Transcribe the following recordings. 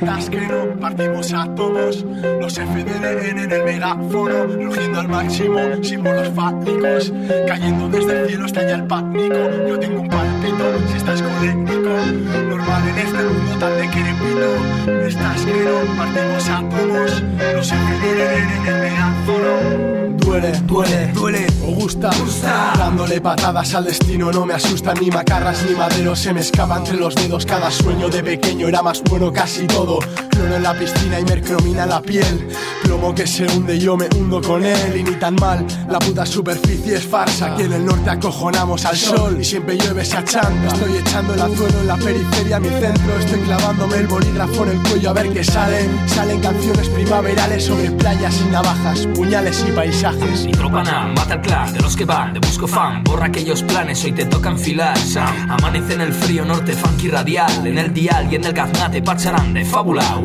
Estás que no partimos átomos, los FDN en el megáfono, rugiendo al máximo, símbolos fácticos, cayendo desde el cielo estalla el pánico. Yo tengo un palpito, si estás colérico, normal en este mundo tan de crepito. Estás que no partimos átomos, los FDN en el megáfono. Duele, duele, duele, o gusta, gusta. Dándole patadas al destino, no me asustan ni macarras ni maderos. Se me escapa entre los dedos. Cada sueño de pequeño era más bueno casi todo. En la piscina y mercromina la piel. Plomo que se hunde, yo me hundo con él. Y ni tan mal, la puta superficie es farsa. Aquí en el norte acojonamos al sol y siempre llueve esa chanta. Estoy echando el anzuelo en la periferia, mi centro. Estoy clavándome el bolígrafo en el cuello a ver qué salen. Salen canciones primaverales sobre playas y navajas, puñales y paisajes. Nitropana, mata el clan de los que van, de busco fan, borra aquellos planes, hoy te toca enfilar. Sam. Amanece en el frío norte, funky radial, en el dial y en el gaznate, pacharán de fábula,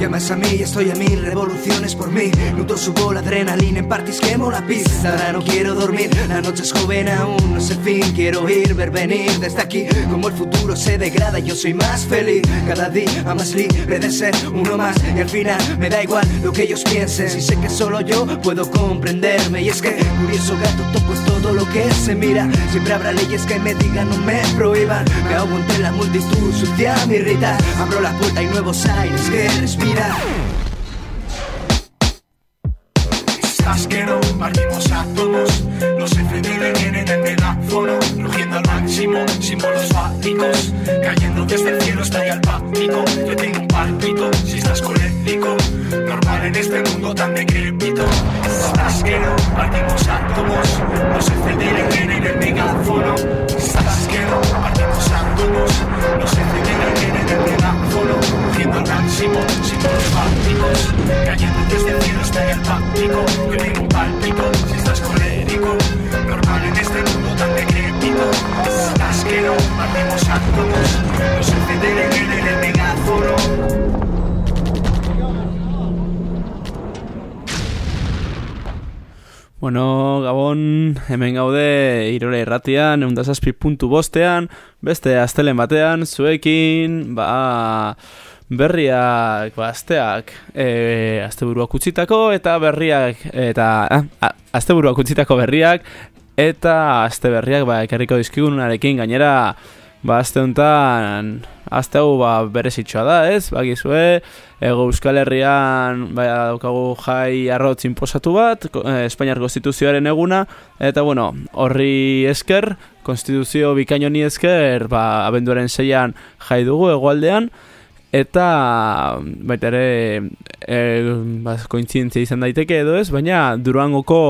Llamas a mí y estoy a mil revoluciones por mí. Nudo subo la adrenalina en parties quemo la pista Ahora no quiero dormir, la noche es joven aún no es el fin. Quiero ir, ver venir desde aquí. Como el futuro se degrada yo soy más feliz. Cada día más libre de ser uno más. Y al final me da igual lo que ellos piensen. Si sé que solo yo puedo comprenderme. Y es que curioso gato toco todo lo que se mira. Siempre habrá leyes que me digan no me prohíban. Me ahogo entre la multitud sucia me irrita Abro la puerta y nuevos aires que respiran Estás que no partimos átomos, los FDN vienen en megáfono, rugiendo al máximo, símbolos fálicos, cayendo desde el cielo estalla el pánico. Yo tengo un palpito, si estás colérico, normal en este mundo tan decrépito. Estás que no partimos átomos, los FDN vienen en megáfono. Estás que no partimos átomos, los FDN vienen en megáfono, rugiendo al máximo, símbolos fálicos, cayendo desde el cielo estalla el pánico. Yo tengo un si estás colérico, normal en este mundo tan decrépito. Estás que no partimos átomos, FDN vienen en megáfono. Bueno, Gabon, hemen gaude irore erratian, eundazazpi puntu bostean, beste astelen batean, zuekin, ba, berriak, ba, asteak, e, asteburuak utzitako, eta berriak, eta, ah, asteburuak utzitako berriak, eta aste berriak, ba, ekarriko dizkigunarekin, gainera, ba, aste honetan, aste hau, ba, berezitxoa da, ez, bagizue, Ego Euskal Herrian bai, daukagu jai arrotz inposatu bat, eh, Espainiar Konstituzioaren eguna, eta bueno, horri esker, Konstituzio bikaino ni esker, ba, abenduaren zeian jai dugu egoaldean, eta baita ere e, kointzientzia izan daiteke edo ez, baina duruangoko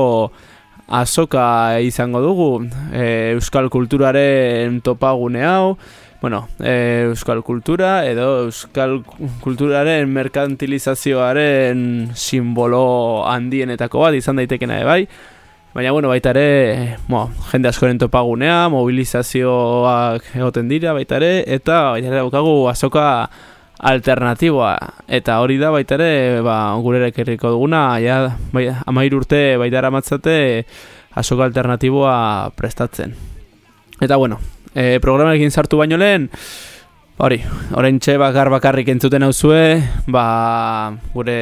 azoka izango dugu e, Euskal Kulturaren topagune hau, bueno, e, euskal kultura edo euskal kulturaren merkantilizazioaren simbolo handienetako bat izan daitekena ere bai. Baina, bueno, baita ere, mo, jende askoren topagunea, mobilizazioak egoten dira baita ere, eta baita ere daukagu azoka alternatiboa. Eta hori da baita ere, ba, gurerek erriko duguna, ja, bai, amair urte baita eramatzate azoka alternatiboa prestatzen. Eta bueno, e, programarekin sartu baino lehen, hori, orain txe bakar bakarrik entzuten hau zue, ba, gure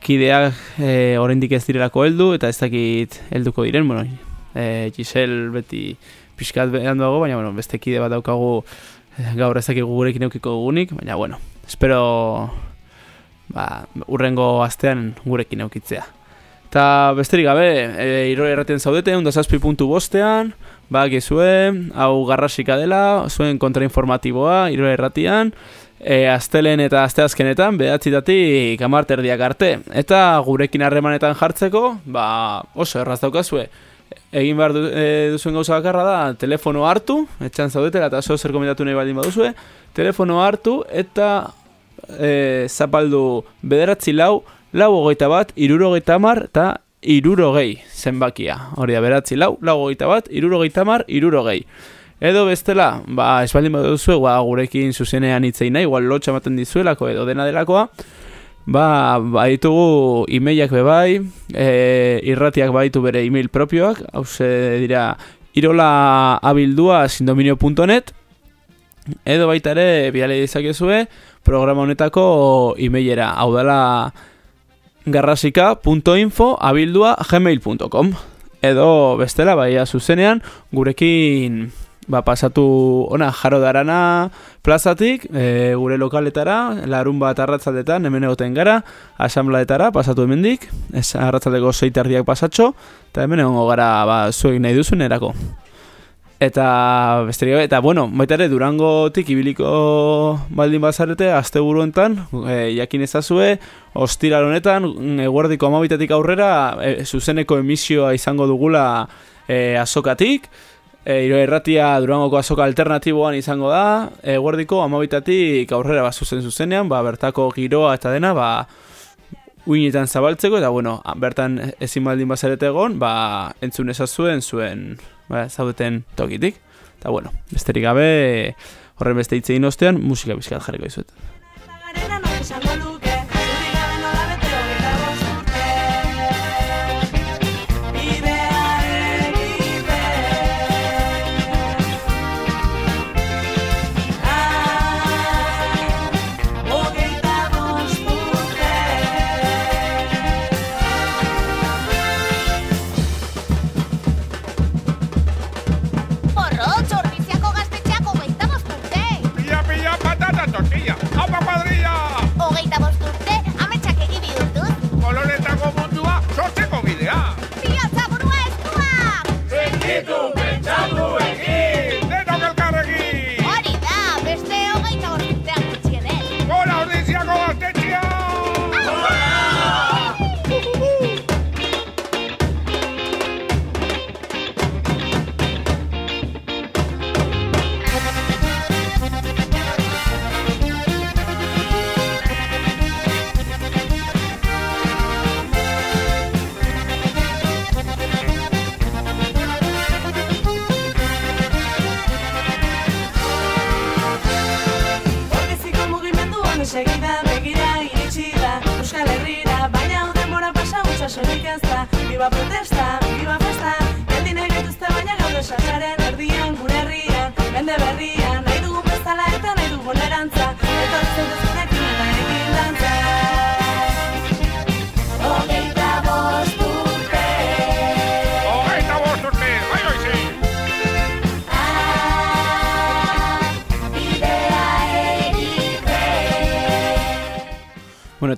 kideak e, oraindik ez direlako heldu eta ez dakit helduko diren, bueno, e, Gisel beti pixkat behan duago, baina bueno, beste kide bat daukagu gaur ez dakik gurekin eukiko gugunik, baina bueno, espero ba, urrengo astean gurekin eukitzea. Eta besterik gabe, e, iro erraten zaudete, undazazpi puntu bostean, Ba, gizue, hau garrasika dela, zuen kontrainformatiboa, irure erratian, e, astelen eta asteazkenetan, behatzitatik amarterdiak arte. Eta gurekin harremanetan jartzeko, ba, oso erraz daukazue. Egin behar du, e, duzuen gauza bakarra da, telefono hartu, etxan zaudetela eta oso zer komentatu nahi baldin baduzue, telefono hartu eta e, zapaldu bederatzi lau, lau hogeita bat, irurogeita mar, eta irurogei zenbakia. Hori da, beratzi, lau, lau goita bat, irurogei tamar, irurogei. Edo bestela, ba, espaldin baduzu, ba, gurekin zuzenean hitzein nahi, igual lotxa ematen dizuelako edo dena delakoa, ba, baitugu e-mailak bebai, e, irratiak baitu bere e-mail propioak, hau dira, irola abildua sindominio.net, edo baita ere, biale dizakezue, programa honetako e-mailera, hau dela garrasika.info abildua gmail.com edo bestela baia zuzenean gurekin ba, pasatu ona jaro darana plazatik e, gure lokaletara larun bat arratzaldetan hemen egoten gara asamblaetara pasatu hemendik ez arratzaldeko zeitardiak pasatxo eta hemen egongo gara ba, zuek nahi duzun erako Eta besterik eta bueno, baita ere Durangotik ibiliko baldin bazarete asteburu hontan, e, jakin ezazue, ostiral honetan eguerdiko 12 aurrera e, zuzeneko emisioa izango dugula e, azokatik. E, iro erratia Durangoko azoka alternatiboan izango da, eguerdiko 12 aurrera ba zuzen zuzenean, ba bertako giroa eta dena ba uinetan zabaltzeko eta bueno, bertan ezin baldin bazarete egon, ba entzun ezazuen zuen ba, zaudeten tokitik. Eta bueno, besterik gabe, horren beste hitzein ostean, musika bizkat jarriko izuet. Eta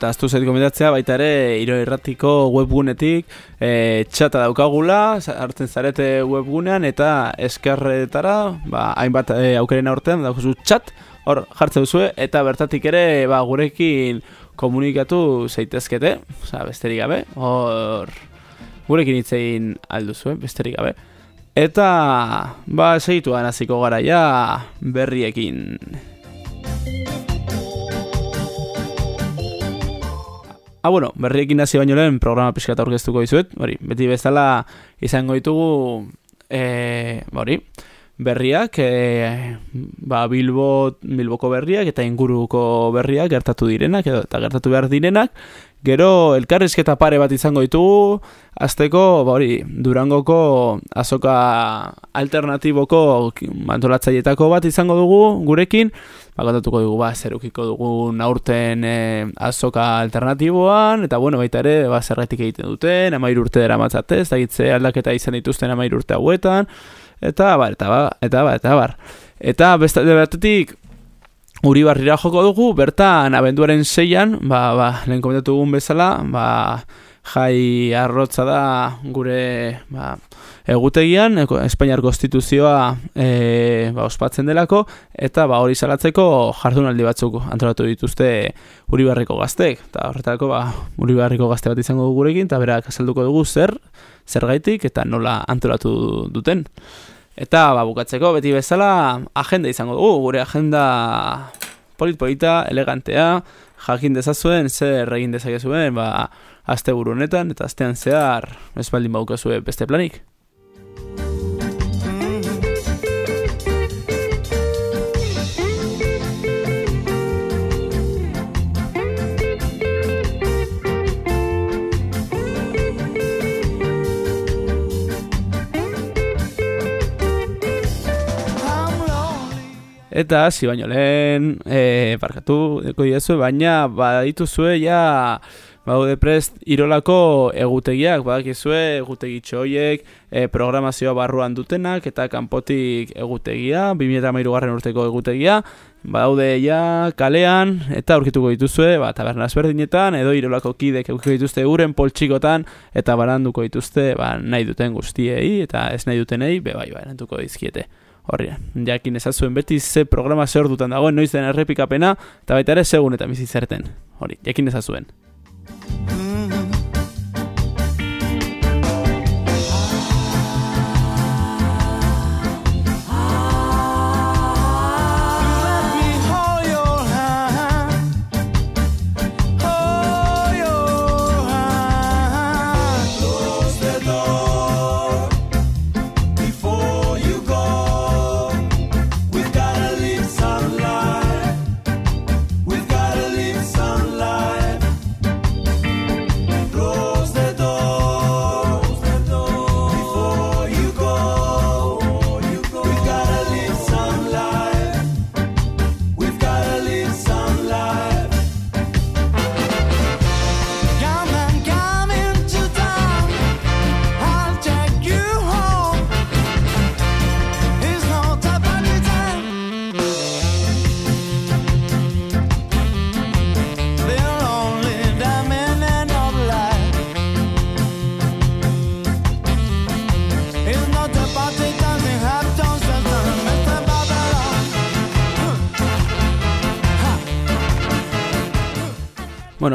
aztu zait gomendatzea baita ere Iro Erratiko webgunetik e, txata daukagula, hartzen zarete webgunean eta eskerretara ba, hainbat e, aukeren aurtean daukazu txat, hor jartzen duzu eta bertatik ere ba, gurekin komunikatu zaitezkete, oza, besterik gabe, hor gurekin itzein alduzu, besterik gabe. Eta, ba, segituan hasiko gara ja berriekin. Ah, bueno, berriekin hasi baino lehen programa pixkat aurkeztuko dizuet, hori, beti bezala izango ditugu, e, hori, berriak, e, ba, Bilbo, Bilboko berriak eta inguruko berriak gertatu direnak, edo, eta gertatu behar direnak, gero elkarrizketa pare bat izango ditugu, azteko, ba, hori, Durangoko azoka alternatiboko mantolatzaietako bat izango dugu gurekin, ba, kontatuko dugu, ba, zerukiko dugu aurten e, azoka alternatiboan, eta bueno, baita ere, ba, zerretik egiten duten, amair urte dara matzate, ez da gitze aldaketa izan dituzten amair urte hauetan, eta bar, eta bar, eta bar, eta bar. Eta bestalde batetik, Uri barrira joko dugu, bertan abenduaren zeian, ba, ba, lehen komentatu dugun bezala, ba, jai arrotza da gure ba, egutegian, Espainiar Konstituzioa e, ba, ospatzen delako, eta ba, hori salatzeko jardunaldi batzuk antolatu dituzte Uribarriko gaztek. Eta horretako ba, Uribarriko gazte bat izango gurekin, eta berak azalduko dugu zer, zer gaitik, eta nola antolatu duten. Eta ba, bukatzeko beti bezala agenda izango dugu, gure agenda polit-polita, elegantea, jakin dezazuen, zer egin dezakezuen, ba, asteburu honetan eta astean zehar ez baldin baukazue eh, beste planik. Eta hasi baino lehen, e, barkatu, deko baina badituzue ja baude prest irolako egutegiak, badakizue egutegitxo hoiek e, programazioa barruan dutenak eta kanpotik egutegia, 2008 garren urteko egutegia, badaude ja kalean eta aurkituko dituzue, ba, taberna ezberdinetan edo irolako kidek aurkituko dituzte uren poltsikotan eta baranduko dituzte ba, nahi duten guztiei eta ez nahi dutenei, be bai, bai, dizkiete. Horri, jakin ezazuen beti ze programa zer dutan dagoen noiz den errepikapena, eta baita ere segun eta bizizerten. Hori, jakin ezazuen. Bueno,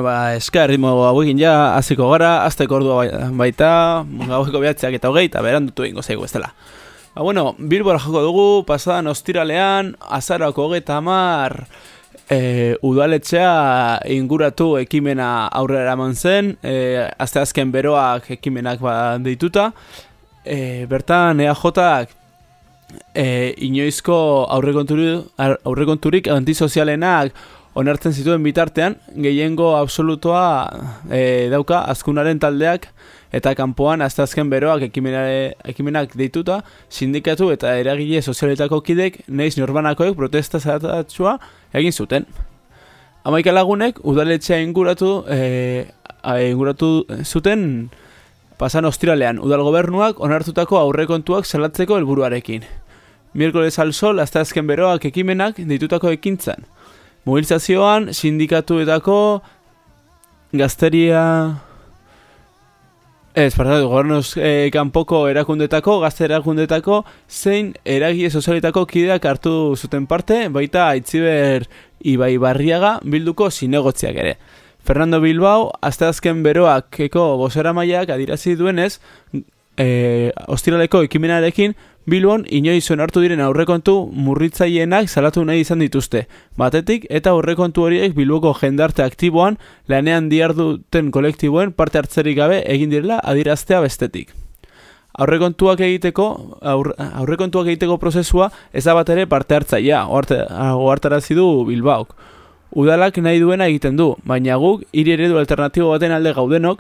ba, eska erritmo hauekin ja, aziko gara, azteko ordua bai, baita, gaueko behatzeak eta hogei, eta beran dutu ez dela. Ba, bueno, bilbora joko dugu, pasadan ostiralean, azarako hogei tamar, e, udaletxea inguratu ekimena aurrera eraman zen, e, azte azken beroak ekimenak ba dituta, e, bertan EAJak e, inoizko aurrekonturik, aurrekonturik antisozialenak onartzen zituen bitartean, gehiengo absolutoa e, dauka azkunaren taldeak eta kanpoan azken beroak ekimenak deituta, sindikatu eta eragile sozialetako kidek neiz norbanakoek protesta zaratatxua egin zuten. Amaika lagunek udaletxea inguratu, e, inguratu zuten pasan ostiralean udal gobernuak onartutako aurrekontuak salatzeko helburuarekin. Mierkoles al sol, azken beroak ekimenak ditutako ekintzan. Mobilizazioan, sindikatuetako, gazteria... Ez, paratu, gobernuz eh, kanpoko erakundetako, gazte erakundetako, zein eragie sozialitako kideak hartu zuten parte, baita Aitziber Ibai Barriaga bilduko zinegotziak ere. Fernando Bilbao, azte azken beroak eko bosera maiak adirazi duenez, eh, ostiraleko ekimenarekin, Bilbon inoiz hartu diren aurrekontu murritzaienak salatu nahi izan dituzte. Batetik eta aurrekontu horiek Bilboko jendarte aktiboan lanean diarduten kolektiboen parte hartzerik gabe egin direla adiraztea bestetik. Aurrekontuak egiteko aurrekontuak egiteko prozesua ez da bat ere parte hartzaia, ohartarazi du Bilbaok. Udalak nahi duena egiten du, baina guk hiri eredu alternatibo baten alde gaudenok,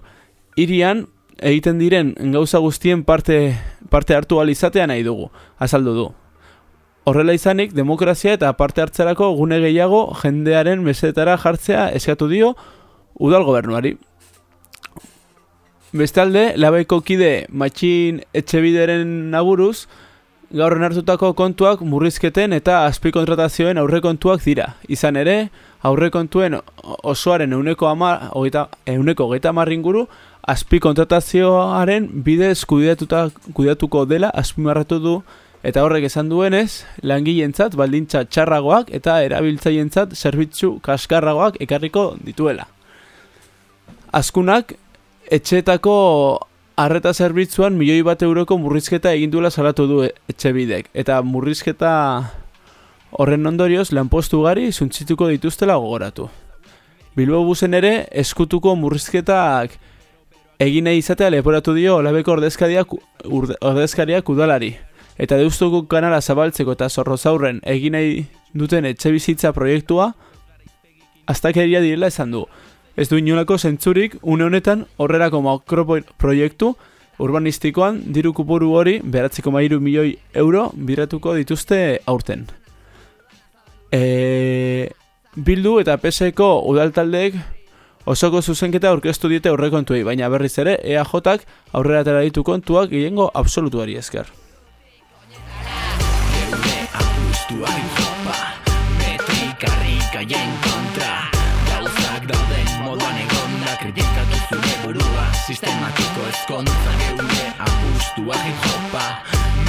hirian egiten diren gauza guztien parte, parte hartu alizatea nahi dugu, azaldu du. Horrela izanik, demokrazia eta parte hartzerako gune gehiago jendearen mesetara jartzea eskatu dio udal gobernuari. Bestalde, labaiko kide matxin etxebideren naburuz, gaur hartutako kontuak murrizketen eta azpikontratazioen aurrekontuak dira. Izan ere, aurrekontuen osoaren euneko, ama, ogeita, euneko geita marringuru, azpi kontratazioaren bidez kudeatuta kudeatuko dela azpimarratu du eta horrek esan duenez langileentzat baldintza txarragoak eta erabiltzaileentzat zerbitzu kaskarragoak ekarriko dituela. Azkunak etxetako arreta zerbitzuan milioi bat euroko murrizketa egin duela salatu du etxebidek eta murrizketa horren ondorioz lanpostu gari zuntzituko dituztela gogoratu. Bilbo buzen ere eskutuko murrizketak egin nahi izatea leporatu dio olabeko ordezkariak, ordezkariak udalari. Eta deustuko kanala zabaltzeko eta zorrozaurren egin nahi duten etxe bizitza proiektua, aztakeria direla esan du. Ez du inolako zentzurik, une honetan horrerako makroproiektu urbanistikoan diru kuporu hori beratzeko mairu milioi euro biratuko dituzte aurten. E, bildu eta PSeko udaltaldeek osoko zuzenketa aurkeztu diete aurrekontuei, baina berriz ere EAJak aurrera atera ditu kontuak gehiengo absolutuari esker. Sistematiko ezkontza geure apustua hip-hopa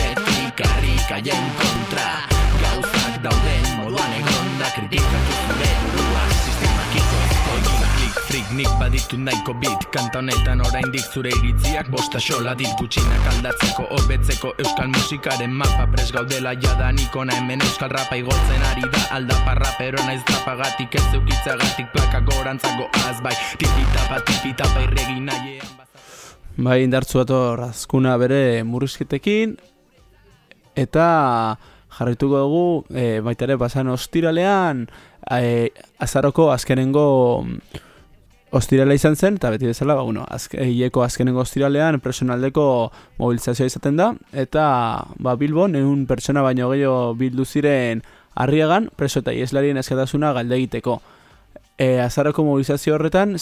Metrikarrikaien kontra Gauzak dauden baditu nahiko bit Kanta honetan oraindik zure iritziak Bosta xola dit. Gutxinak aldatzeko Hobetzeko euskal musikaren mapa. Pres gaudela jada nikona hemen euskal rapa Igotzen ari da. Aldapa rapero naiz drapagatik Ez eukitzagatik plaka gorantzago azbai Tipitapa tipitapa irregi nahiean Bai, indartzu dator azkuna bere murrizketekin. Eta jarrituko dugu e, baita ere pasan ostiralean e, azaroko azkenengo ostirala izan zen, eta beti bezala, ba, bueno, azke, hieko azkenengo ostiralean personaldeko mobilizazioa izaten da, eta ba, Bilbon, egun pertsona baino gehiago bildu ziren arriagan, preso eta ieslarien eskatasuna galde egiteko. E, azaroko mobilizazio horretan,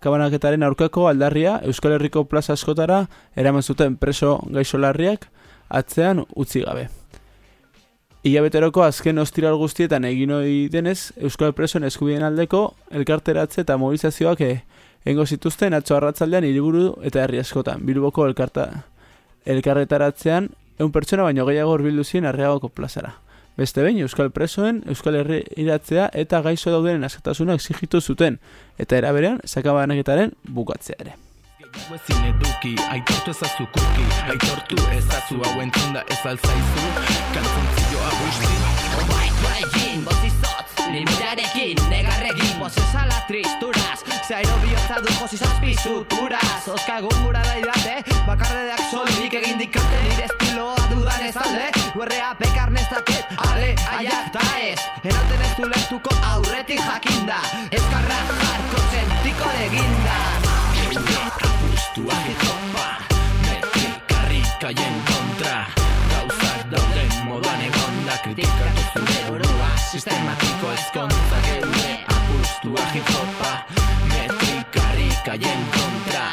kabanaketaren aurkako aldarria Euskal Herriko plaza askotara eraman zuten preso gaixolarriak atzean utzi gabe. Ia beteroko azken ostiral guztietan egin hori denez, Euskal Presoen eskubien aldeko elkarteratze eta mobilizazioak e, engo zituzten atzo arratzaldean hiriburu eta herri askotan. Bilboko elkarta, elkarretaratzean, eun pertsona baino gehiago urbildu zien arreagoko plazara. Beste behin, Euskal Presoen, Euskal Herri iratzea eta gaizo daudenen askatasuna exigitu zuten, eta eraberean, sakabanaketaren bukatzea ere. Gehiago ezin eduki, aitortu ezazu kuki Aitortu ezazu hau entzunda ez alzaizu Kantzontzioa guzti. Bai, bai, egin, bozizotz, limitarekin, negarregin, bozezala tristuraz Zairo bihotza du josi zazpi suturaz Oska egun gura da idate, bakarredeak solik egin dikate. Nire estiloa dudan ez alde, guerrea pekar nezaket Ale, aiak da ez, enaten ez du lehtuko aurretik jakinda. Ezkarra jarko zentiko leginda Apustua hip-hopa Metrikarrikaien kontra. Gauzak dauden moduan egonda Kritikatu zure burua. Sistematiko ezkontza geure Apustua hip-hopa Metrikarrikaien kontra.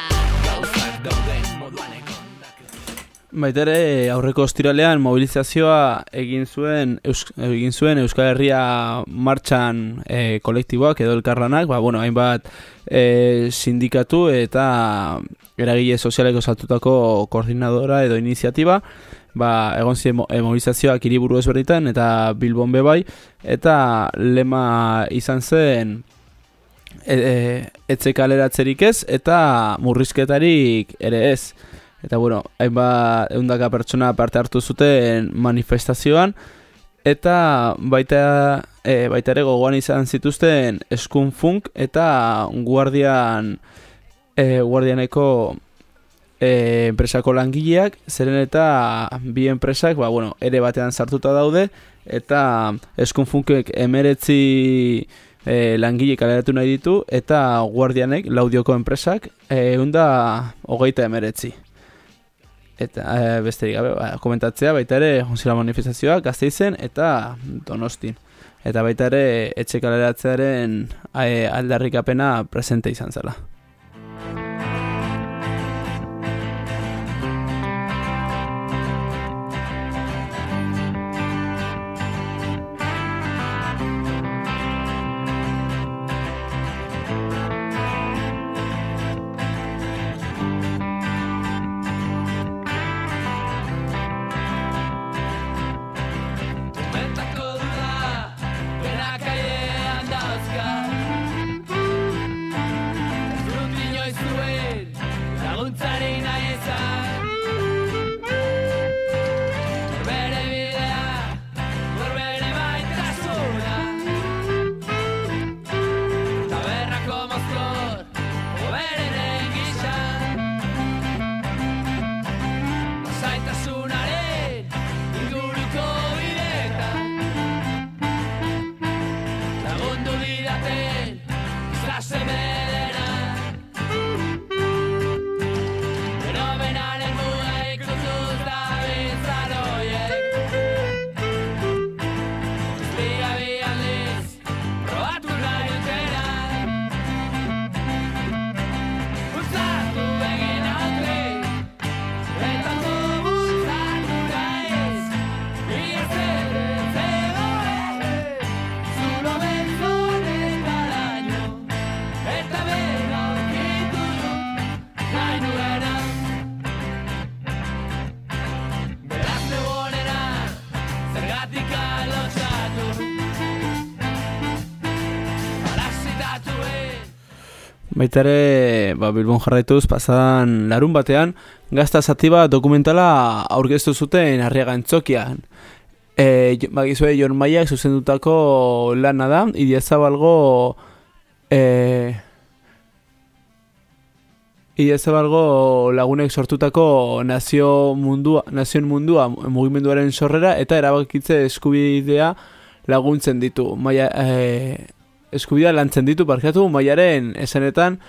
Gauzak dauden moduan egonda Baitere aurreko ostiralean mobilizazioa egin zuen Eus, egin zuen Euskal Herria martxan e, kolektiboak edo elkarlanak, ba, bueno, hainbat e, sindikatu eta eragile sozialeko saltutako koordinadora edo iniziatiba, ba, egon ziren e, mobilizazioak hiriburu ezberditan eta Bilbon bebai, eta lema izan zen e, e, etxe kaleratzerik ez eta murrizketarik ere ez. Eta bueno, hainbat eundaka pertsona parte hartu zuten manifestazioan eta baita e, baita ere gogoan izan zituzten eskun funk eta guardian e, guardianeko e, enpresako langileak zeren eta bi enpresak ba, bueno, ere batean sartuta daude eta eskun funkek emeretzi e, langile kaleratu nahi ditu eta guardianek laudioko enpresak e, eunda hogeita emeretzi eta e, besterik gabe ba, komentatzea baita ere onzila manifestazioa gazteizen eta donostin. Eta baita ere etxe kaleratzearen aldarrikapena presente izan zela. Baita ere, ba, Bilbon jarraituz, pasadan larun batean, gazta zati bat dokumentala aurkeztu zuten arriaga entzokian. E, ba, gizue, Jon Maiak zuzendutako lana da, idia zabalgo, e, idia zabalgo lagunek sortutako nazio mundua, nazioen mundua mugimenduaren sorrera, eta erabakitze eskubidea laguntzen ditu. Maia, e, eskubidea lantzen ditu parkatu maiaren esanetan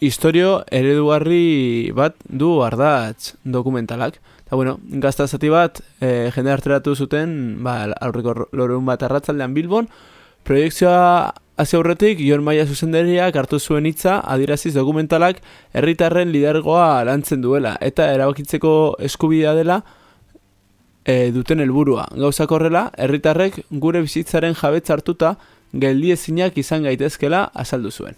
historio eredugarri bat du ardatz dokumentalak. Eta bueno, gazta zati bat e, jende harteratu zuten ba, aurreko lorun bat arratzaldean Bilbon proiektzioa hasi aurretik Jon Maia zuzenderiak hartu zuen hitza adiraziz dokumentalak herritarren lidergoa lantzen duela eta erabakitzeko eskubidea dela e, duten helburua. Gauzak horrela, herritarrek gure bizitzaren jabetza hartuta geldiezinak izan gaitezkela azaldu zuen.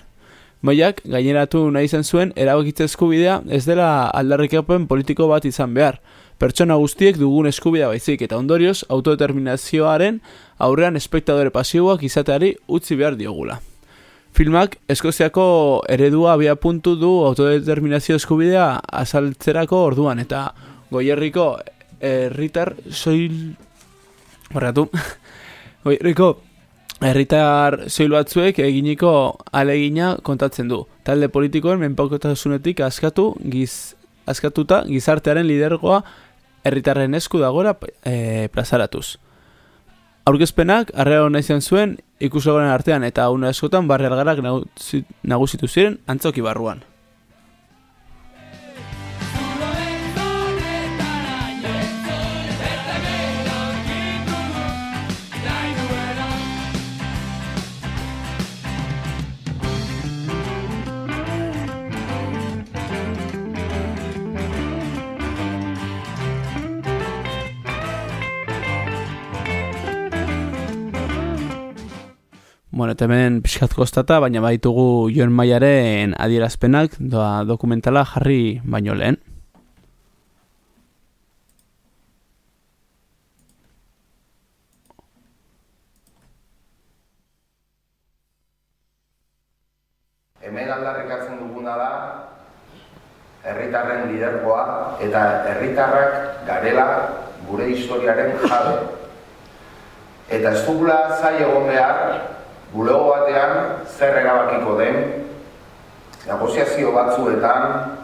Maiak, gaineratu nahi izan zuen, erabakitze eskubidea ez dela aldarrikapen politiko bat izan behar. Pertsona guztiek dugun eskubidea baizik eta ondorioz autodeterminazioaren aurrean espektadore pasiboak izateari utzi behar diogula. Filmak Eskoziako eredua abia puntu du autodeterminazio eskubidea azaltzerako orduan eta goierriko herritar soil... Horretu, goierriko herritar soil batzuek eginiko alegina kontatzen du. Talde politikoen menpokotasunetik askatu giz, askatuta gizartearen lidergoa herritarren esku dagora e, plazaratuz. Aurkezpenak arrera hona izan zuen ikusogoren artean eta una eskotan barri algarak nagusitu ziren antzoki barruan. Bueno, hemen pixkat kostata, baina baitugu joen maiaren adierazpenak doa dokumentala jarri baino lehen. Hemen aldarrikatzen duguna da herritarren lidergoa eta herritarrak garela gure historiaren jabe. Eta ez dugula zai egon behar bulego batean zer erabakiko den, negoziazio batzuetan,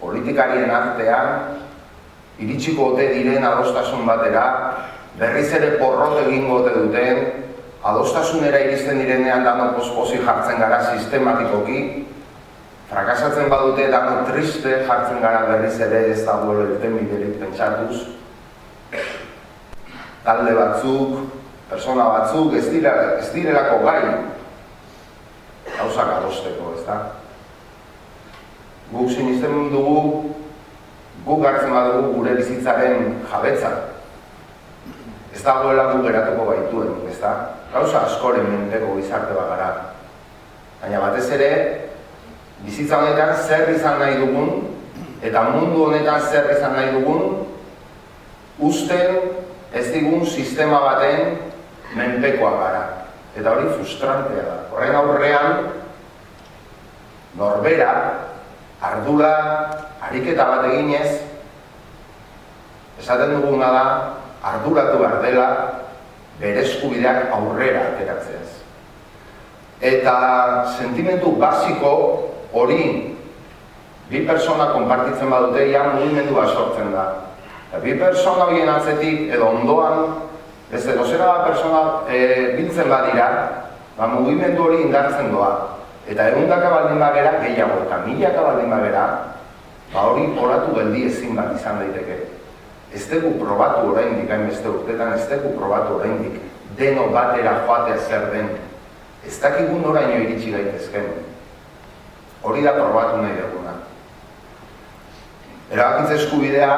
politikarien artean, iritsiko ote diren adostasun batera, berriz ere porrot egingo ote duten, adostasunera iristen direnean dano posposi jartzen gara sistematikoki, frakasatzen badute dano triste jartzen gara berriz ere ez dagoelo irten biderik pentsatuz, talde batzuk, persona batzuk ez dira ez direlako gai gauzak adosteko, ez da? Guk sinisten dugu, guk hartzen badugu gure bizitzaren jabetza. Ez dagoela guk geratuko baituen, ez da? Gauza askoren menpeko gizarte bagara. Baina batez ere, bizitza honetan zer izan nahi dugun, eta mundu honetan zer izan nahi dugun, usten ez digun sistema baten menpekoa gara. Eta hori frustrantea da. Horren aurrean, norbera, ardura, ariketa bat eginez, esaten duguna da, arduratu behar dela, bere eskubideak aurrera ateratzeaz. Eta sentimentu basiko hori bi persona konpartitzen badute, ja mugimendua sortzen da. Eta bi persona horien atzetik edo ondoan Ez edo zera persona e, biltzen badira, ba, mugimendu hori indartzen doa. Eta egundaka baldin bagera, gehiago, eta milaka baldin bagera, ba hori horatu geldi ezin bat izan daiteke. Ez dugu probatu oraindik hain beste urtetan, ez dugu probatu oraindik deno batera joatea zer den. Ez dakigun oraino iritsi gaitezken. Hori da probatu nahi duguna. Erabakitze eskubidea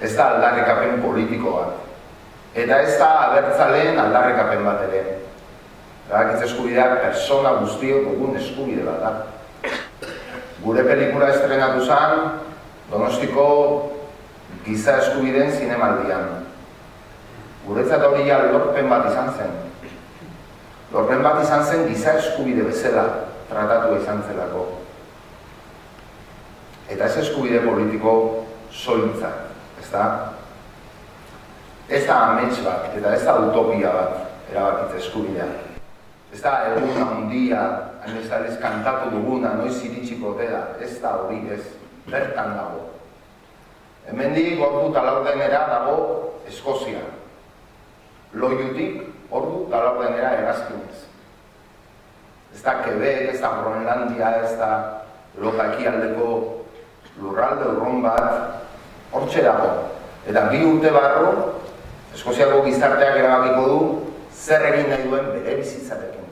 ez da aldarrikapen politiko bat. Eta ez da abertzaleen aldarrekapen bat ere. Erabakitze eskubidea persona guztio dugun eskubide bat da. Gure pelikula estrenatu zen, Donostiko giza eskubideen zinemaldian. Guretzat hori ja lorpen bat izan zen. Lorpen bat izan zen giza eskubide bezala. tratatu izan zelako. Eta ez eskubide politiko soiltzak, ez da? Ez da amets bat, eta ez da utopia bat erabakitze eskubidea. Ez da egun handia, hain ez da kantatu duguna, noiz iritsiko dela, ez da hori ez, bertan dago. Hemendik ordu talaurdenera dago Eskozia. Loiutik ordu talaurdenera erazkinez. Ez da Quebec, ez da Groenlandia, ez da lokaki aldeko lurralde urron bat, hortxe dago. Eta bi urte barro, Eskoziako gizarteak erabakiko du zer egin nahi duen bere bizitzarekin.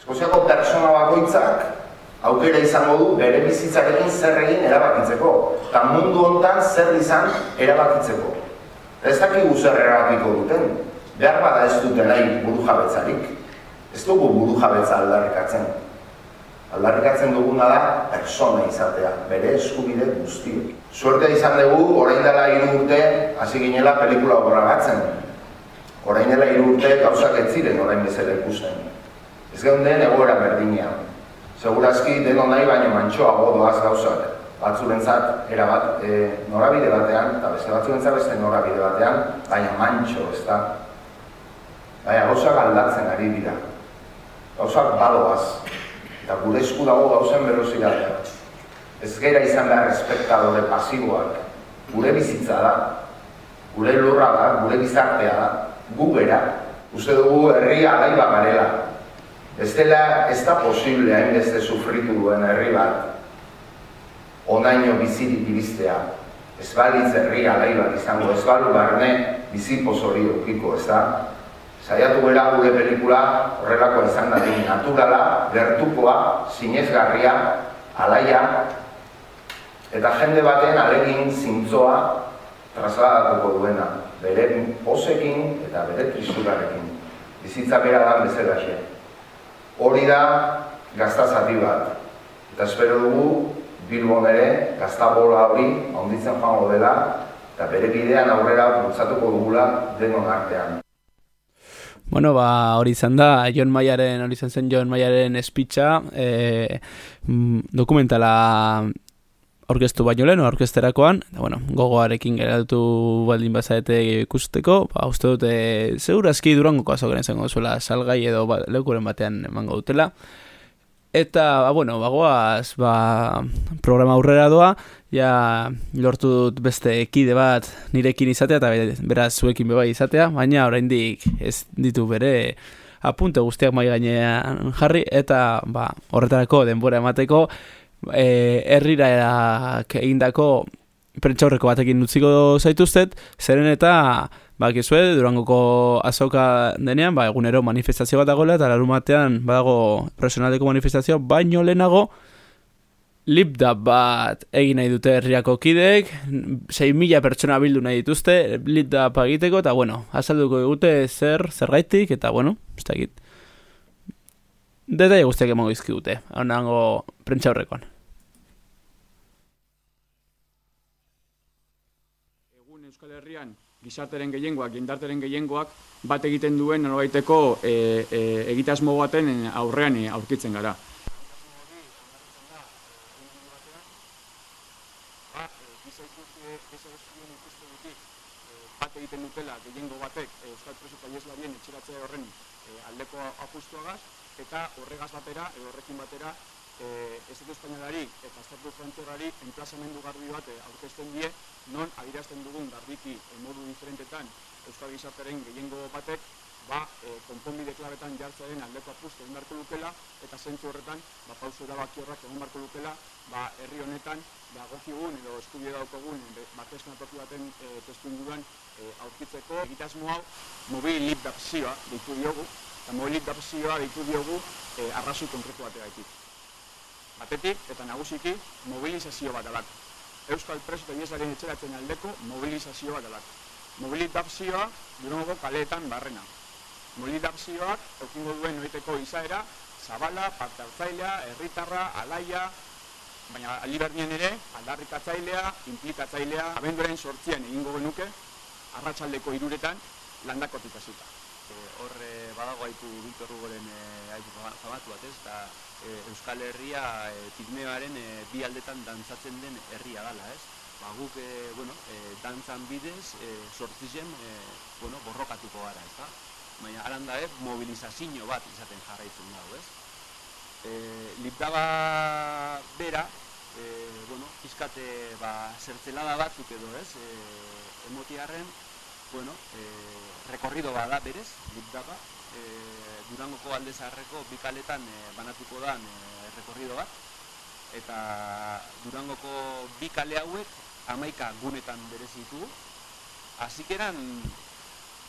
Eskoziako persona bakoitzak aukera izango du bere bizitzarekin zer egin erabakitzeko. Eta mundu hontan zer izan erabakitzeko. Ez dakigu zer erabakiko duten. Behar bada ez dute nahi buru jabetzarik. Ez dugu buru jabetza aldarrikatzen. Aldarrikatzen duguna da persona izatea, bere eskubide guztiek. Suertea izan dugu, orain dela hiru urte, hasi ginela pelikula horragatzen. Orain dela hiru urte gauzak ez ziren orain bezala ikusten. Ez geunden egoera berdina. Segurazki deno nahi baino mantxoago doaz gauzak. Batzurentzat erabat e, norabide batean, eta beste batzurentzat beste norabide batean, baina mantxo, ez da. Baina gauzak aldatzen ari dira. Gauzak badoaz. Eta gure esku dago gauzen berozidadea. Ez gera izan behar respektadore pasiboak. Gure bizitza da. Gure lurra da, gure bizartea da. Gu gera. Uste dugu herri alai garela. Ez dela, ez da posible hainbeste sufritu duen herri bat. Onaino bizirik iristea. Ez balitz herri alai bat izango, ez balu barne bizipos hori okiko, ez da? Zaiatu gara gure pelikula horrelakoa izan da naturala, gertukoa, sinezgarria, alaia, eta jende baten alegin zintzoa trasladatuko duena, bere posekin eta bere tristurarekin. Bizitza bera da bezala. Hori da gaztazati bat. Eta espero dugu, Bilbon ere, gaztabola hori, onditzen joango dela, eta bere bidean aurrera bultzatuko dugula denon artean. Bueno, ba, hori izan da, John Mayaren, hori izan zen John Mayaren espitza, e, dokumentala orkestu baino lehen, orkesterakoan, eta, bueno, gogoarekin geratu baldin bazaete ikusteko, ba, uste dute, segurazki durangoko azo izango zuela salgai edo ba, leukuren batean emango dutela. Eta, ba, bueno, bagoaz, ba, programa aurrera doa, ja lortu dut beste ekide bat nirekin izatea, eta beraz zuekin bebai izatea, baina oraindik ez ditu bere apunte guztiak mai gainean jarri, eta ba, horretarako denbora emateko, e, herrira egindako prentxaurreko batekin utziko zaituztet, zeren eta ba, gizue, durangoko azoka denean, ba, egunero manifestazio bat dagoela, eta larun batean badago profesionaleko manifestazio, baino lehenago lipda bat egin nahi dute herriako kideek, 6.000 pertsona bildu nahi dituzte, lipda egiteko, eta bueno, azalduko dute zer, zer gaitik, eta bueno, ez da egit. Detaile guztiak emango izki dute, hau nango prentsa horrekoan. Egun Euskal Herrian gizarteren gehiengoak, jendarteren gehiengoak bat egiten duen nolabaiteko e, e, egitasmo baten aurrean e, aurkitzen gara. Bat egiten dutela gehiengo batek Euskal Preso eta Ieslarien etxeratzea horren aldeko apustuagaz, eta horregaz batera, edo horrekin batera, eh, Estatu Espainolari eta Estatu Frantziarari enplazamendu garbi bat aurkezten die, non adirazten dugun garbiki modu diferentetan Euskal Gizarteren gehiengo batek, ba, e, konponbide klabetan jartzearen aldeko apustu egin beharko lukela, eta zentzu horretan, ba, pausu erabaki horrak egon beharko lukela, ba, herri honetan, ba, gokigun edo eskubide daukogun, batezko toki baten e, testu e, aurkitzeko. Egitasmo hau, mobil lip dapzioa deitu diogu, eta mobil lip dapzioa deitu diogu e, arrazu konkretu bategatik. Batetik, eta nagusiki, mobilizazio bat alak. Euskal preso eta iesaren etxeratzen aldeko mobilizazio bat alak. Mobilizazioa, durango kaleetan barrena. Mobilizazioak, eukingo duen noiteko izaera, zabala, parte hartzailea, herritarra, alaia, baina aliberdien ere, aldarrikatzailea, implikatzailea, abenduaren sortzian egingo genuke, arratsaldeko iruretan, landakotik hasita. hor e, badago aipu Victor Hugoren e, aipu famatu bat, ez? Eta e, Euskal Herria e, Pigmeoaren e, bi aldetan dantzatzen den herria gala, ez? Ba, guk, e, bueno, e, dantzan bidez, e, sortzizen, e, bueno, borrokatuko gara, ez da? Baina, aran da, eh, mobilizazio bat izaten jarraitzen dago, ez? E, Lipdaba bera, e, bueno, pizkate, ba, zertzelada batzuk edo, ez? E, emotiarren, bueno, e, rekorrido bada berez, Lipdaba, e, Durangoko alde zaharreko bikaletan e, banatuko da e, rekorrido bat, eta Durangoko bikale hauek amaika gunetan berezitu, hasikeran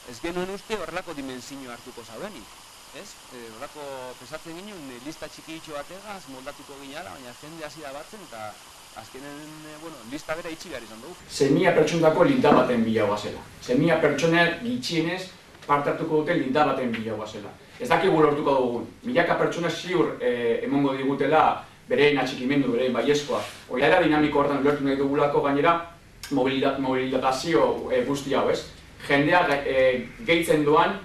ez genuen uste horrelako dimensio hartuko zaudenik. Ez? E, horrelako pesatzen ginen, e, lista txiki itxo bategaz moldatuko ginala, baina jende hasi da batzen, eta azkenen, e, bueno, lista bera itxi behar izan dugu. Zemia pertsondako linda baten bila guazela. Zemia pertsonea gitxienez parte hartuko dute linda baten bila guazela. Ez dakigu lortuko dugun. Milaka pertsona ziur e, emongo digutela berein atxikimendu, berein baiezkoa. Oiara dinamiko hortan lortu nahi dugulako gainera mobilizazio e, guzti hau, ez? Jendea e, gehitzen doan,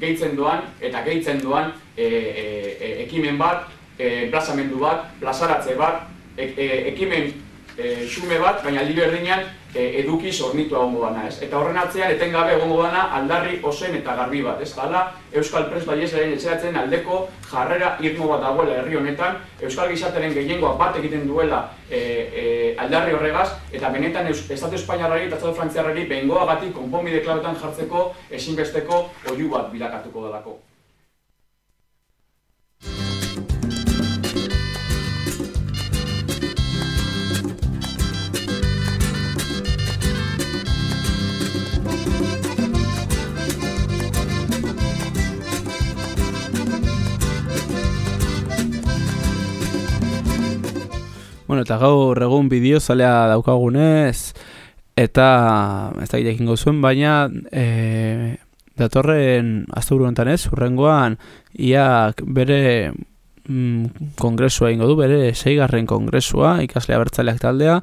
gehitzen doan eta gehitzen doan e, e, e, ekimen bat, e, plazamendu bat, plazaratze bat, e, e, ekimen e, xume bat, baina aldi berdinean e, eduki sornitu egongo dana, ez? Eta horren atzean etengabe egongo dana aldarri osen eta garbi bat, ez? Hala, Euskal Pres Baiesaren etxeratzen aldeko jarrera irmo bat dagoela herri honetan, Euskal Gizateren gehiengoa bat egiten duela e, e, aldarri horregaz, eta benetan Eus, Estatu Espainiarrari eta Estatu Frantziarrari behingoagatik konponbide klabetan jartzeko ezinbesteko oiu bat bilakatuko dalako. Bueno, eta gaur egun bideo zalea daukagunez, eta ez da gidekin zuen, baina e, datorren azte honetan ez, urrengoan, iak bere mm, kongresua ingo du, bere seigarren kongresua, ikaslea bertzaleak taldea,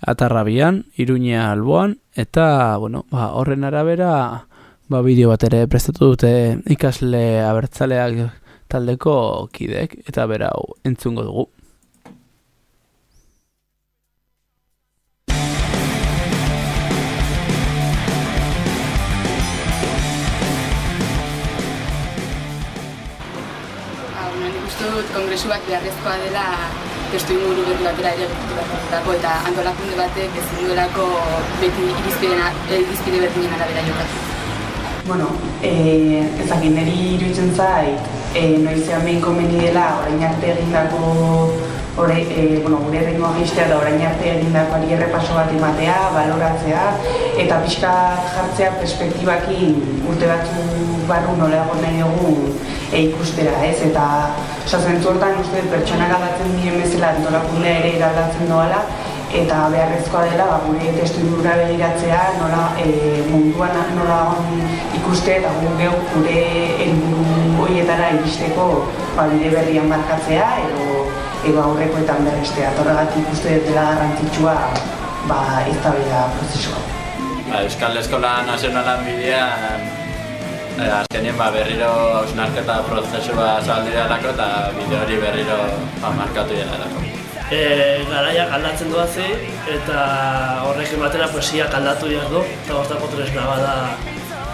atarrabian, iruña alboan, eta, bueno, ba, horren arabera, ba, bideo bat ere prestatu dute ikasle abertzaleak taldeko kidek, eta berau entzungo dugu. Kongresuak beharrezkoa dela testu inguru berri batera ere dago eta antolakunde batek ez duelako beti irizpidena irizpide berdinen arabera jokatu. Bueno, eh, ezakin niri iruditzen zait, eh, noizean behin komeni dela orain arte egindako ore, eh, bueno, gure errengo agistea da orain arte egindako ari errepaso bat ematea, baloratzea eta pixka jartzea perspektibakin urte batzu barru nola egon nahi dugu e, ikustera, ez? Eta zentzu hortan uste pertsona aldatzen diren bezala antolakundea ere eraldatzen doala eta beharrezkoa dela ba, gure testu ingurura begiratzea nola e, munduan nola ikuste eta gure gure helburu horietara iristeko ba, bide berrian markatzea edo edo aurrekoetan berrestea. Torregatik uste dela garrantzitsua ba, ez da prozesua. Ba, Euskal Eskola Nazionalan bidean eh, azkenien ba, berriro hausnarketa prozesu bat zabaldira lako eta bide hori berriro ba, markatu lako. E, garaiak aldatzen duazi eta horrekin batera poesiak aldatu dira du eta goztako tresna bada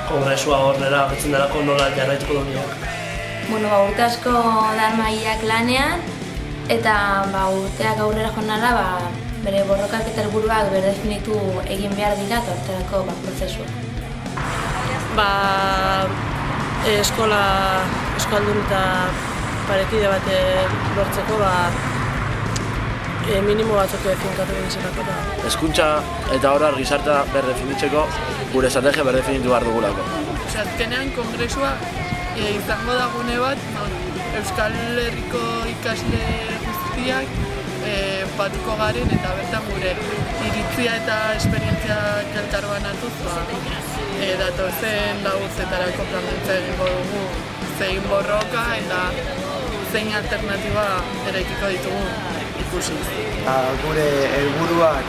kongresua horrela betzen delako nola jarraituko du Bueno, ba, urte asko darmaiak lanean, eta ba, urteak aurrera jonala ba, bere borrokak eta helburuak berdefinitu egin behar dira torterako ba, prozesua. Ba, eskola, eskaldun eta parekide bat lortzeko ba, e, minimo batzuk finkatu egin zelako. Da. Eskuntza eta horra gizarta berdefinitzeko gure estrategia berdefinitu behar dugulako. Azkenean kongresua e, izango da gune bat, Euskal Herriko ikasle guztiak e, batuko garen eta bertan gure iritzia eta esperientzia elkarban atuz, ba, e, datozen laguzetarako planmentza egingo dugu zein borroka eta zein alternatiba eraikiko ditugu ikusi. Ba, gure helburuak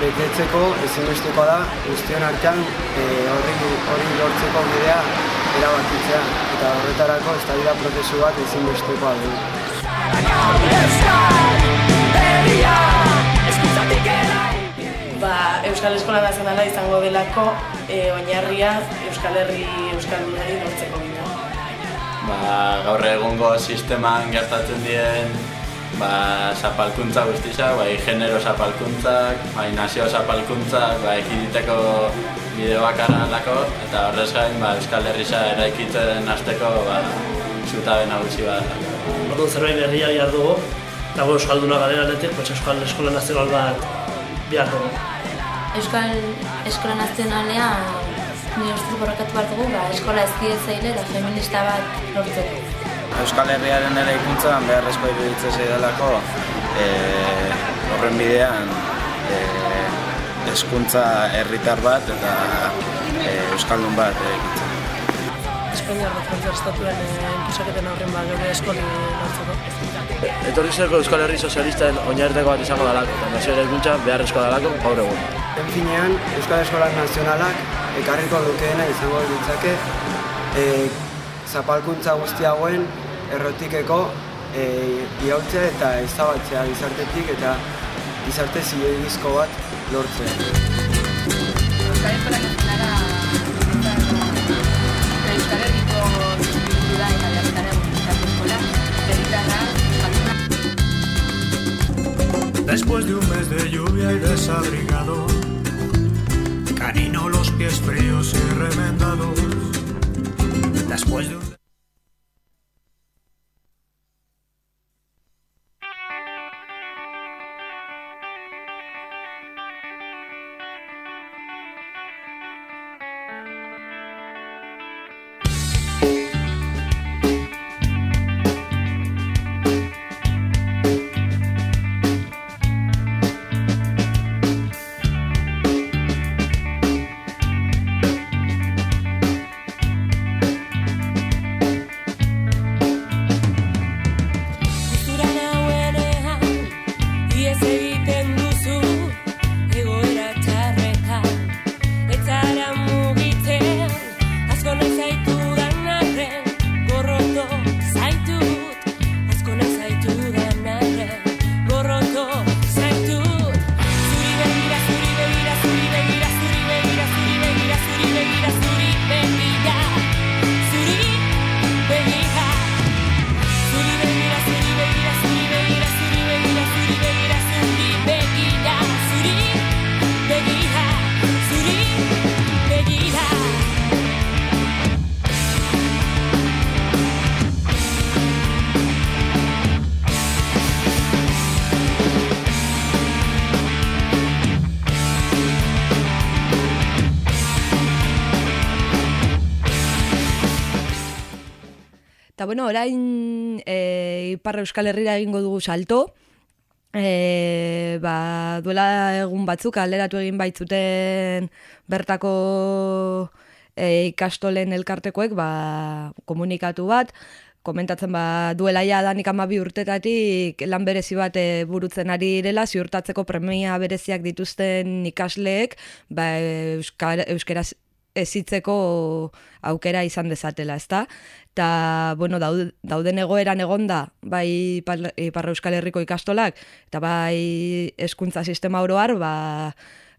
betetzeko ezinbestekoa da guztion artean e, horri, horri lortzeko bidea erabakitzea eta horretarako eztabaida prozesu bat ezinbestekoa dugu. Ba, Euskal Eskola Nazionala izango delako e, oinarria Euskal Herri Euskaldunari lortzeko bina. Ba, gaur egungo sisteman gertatzen dien ba, zapalkuntza guztiza, bai genero zapalkuntzak, bai nazio zapalkuntzak, bai ekiditeko bide bakarra lako, eta horrez gain ba, Euskal Herrisa eraikitzen hasteko ba, zutabe nagusi bat. Ordu zerbait berria behar dugu, eta gu Euskalduna garen aldetik, pues Euskal Eskola Nazional bat behar dugu. Euskal Eskola Nazionalean ni ustez borrokatu behar dugu, ba, eskola ezkidetzaile eta feminista bat lortzeko. Euskal Herriaren eraikuntzan beharrezko iruditzen zaidalako e, horren bidean e, hezkuntza herritar bat eta e, euskaldun bat eraikitzen. Espainiar bat frantziar estatuen enpisaketen aurren ba, geure eskoli lortzeko. Etorkizeko Euskal Herri Sozialisten oinarriteko bat izango dalako, eta nazio eraikuntza beharrezko dalako gaur egun. En finean, Euskal Eskola Nazionalak ekarriko lukeena izango ditzake e, zapalkuntza guzti hauen errotikeko e, iaultzea eta ezabatzea gizartetik eta gizarte zilegizko bat lortzea. Después de un mes de lluvia y desabrigado, canino los pies fríos y remendados. Después de un... Eta bueno, orain e, Ipar Euskal Herrira egingo dugu salto. E, ba, duela egun batzuk alderatu egin baitzuten bertako e, ikastolen elkartekoek ba, komunikatu bat, komentatzen ba, duela ja danik amabi urtetatik lan berezi bat e, burutzen ari direla, ziurtatzeko premia bereziak dituzten ikasleek ba, euskara, euskeraz ezitzeko aukera izan dezatela, ezta? Eta, bueno, daud- dauden egoeran egonda, bai Ipar Ipar Euskal Herriko ikastolak, eta bai hezkuntza sistema oroar, ba,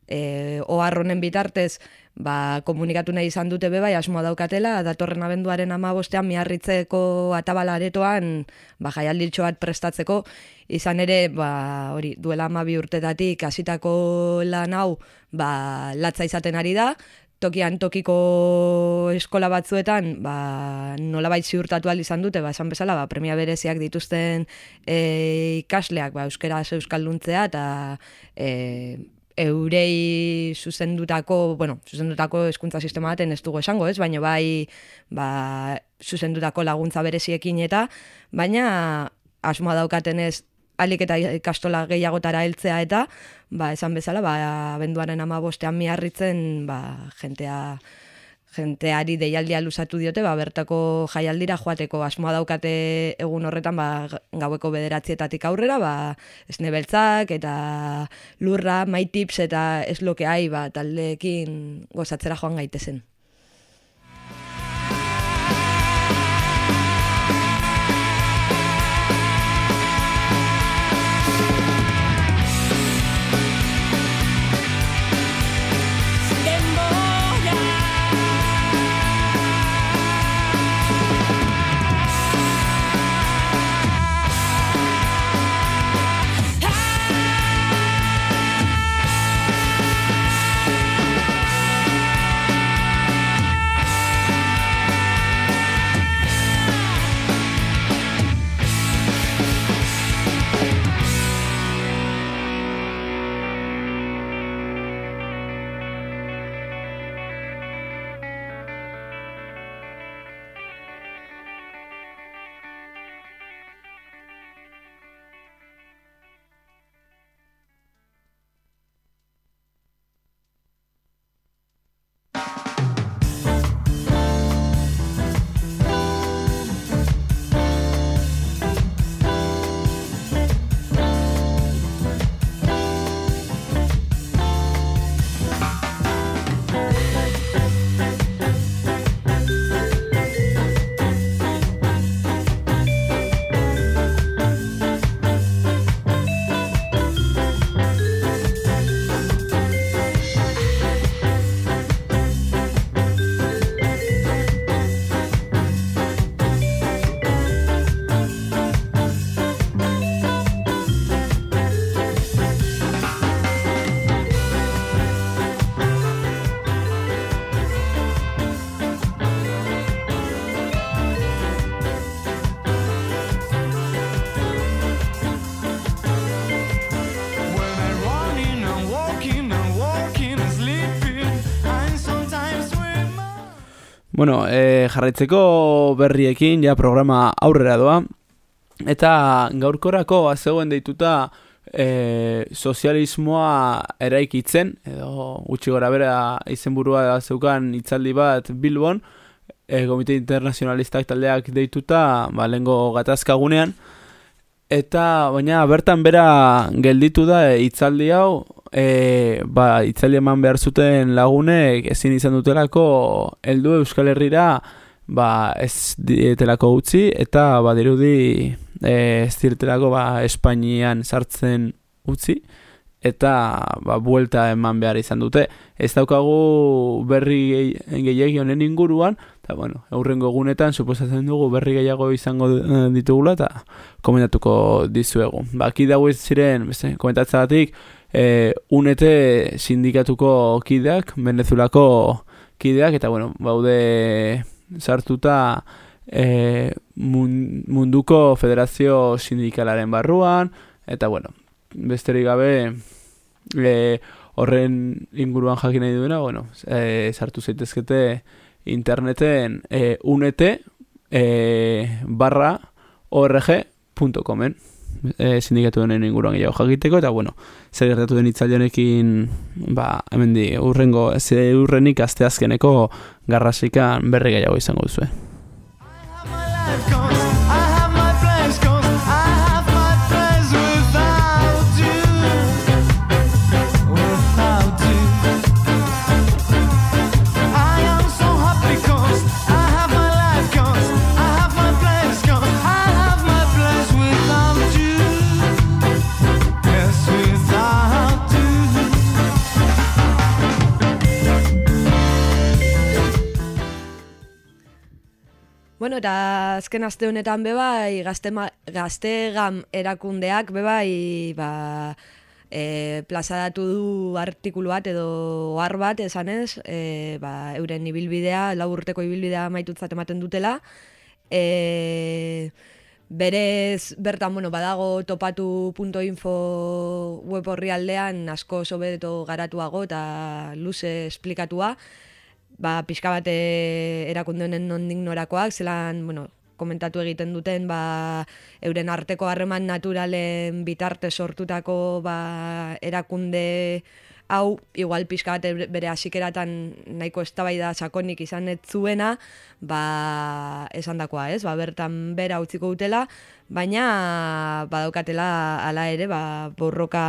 e, ohar honen bitartez, ba, komunikatu nahi izan dute be bai asmoa daukatela, datorren abenduaren amabostean miarritzeko atabala aretoan ba, jaialdiltxo bat prestatzeko, izan ere, ba, hori, duela amabi urtetatik hasitako lan hau, ba, latza izaten ari da, tokian tokiko eskola batzuetan ba, nolabait ziurtatu ahal izan dute, ba, esan bezala, ba, premia bereziak dituzten e, ikasleak ba, euskeraz euskalduntzea eta e, eurei zuzendutako, bueno, zuzendutako hezkuntza sistema baten ez dugu esango, ez? Baina bai, ba, zuzendutako laguntza bereziekin eta, baina asmoa daukaten ez alik eta ikastola gehiagotara heltzea eta, ba, esan bezala, ba, abenduaren ama bostean miarritzen, ba, jentea jenteari deialdia luzatu diote, ba, bertako jaialdira joateko asmoa daukate egun horretan ba, gaueko bederatzietatik aurrera, ba, esne beltzak eta lurra, my tips eta eslokeai ba, taldeekin gozatzera joan gaitezen. Bueno, e, jarraitzeko berriekin, ja programa aurrera doa. Eta gaurkorako azegoen deituta e, sozialismoa eraikitzen, edo gutxi gora bera izenburua zeukan itzaldi bat Bilbon, e, Komite Internazionalistak taldeak deituta, ba, lengo gatazkagunean, eta baina bertan bera gelditu da e, itzaldi hau, e, ba, itzaldi eman behar zuten lagunek ezin izan dutelako heldu Euskal Herrira ba, ez dietelako utzi eta badirudi e, ez dietelako ba, Espainian sartzen utzi eta ba, buelta eman behar izan dute. Ez daukagu berri gehiagi honen inguruan, eta bueno, aurrengo egunetan suposatzen dugu berri gehiago izango eh, ditugula eta komentatuko dizuegu. Ba, ki dago ziren, beste, komentatzagatik, e, unete sindikatuko kideak, Venezuelako kideak, eta bueno, baude sartuta e, munduko federazio sindikalaren barruan, eta bueno, besterik gabe e, horren inguruan jakin nahi duena, bueno, e, sartu zaitezkete interneten e, unete e, barra org.comen e, sindikatu denen inguruan gehiago jakiteko, eta bueno, zer gertatu den itzalionekin, ba, hemen di, urrengo, ez urrenik asteazkeneko garrasikan berri gehiago izango duzu, eta azken aste honetan bebai gazte, gazte gam erakundeak bebai ba, e, plazadatu du artikulu bat edo har bat esanez, e, ba, euren ibilbidea, lau urteko ibilbidea maitutzat ematen dutela. E, berez, bertan, bueno, badago topatu.info web horri aldean asko sobeto garatuago eta luze esplikatua ba, pixka bat eh, erakunde honen nondik norakoak, zelan, bueno, komentatu egiten duten, ba, euren arteko harreman naturalen bitarte sortutako ba, erakunde hau, igual pixka bat bere hasikeratan nahiko eztabaida sakonik izan ez zuena, ba, esan dakoa, ez? Ba, bertan bera utziko dutela, baina badaukatela hala ere, ba, borroka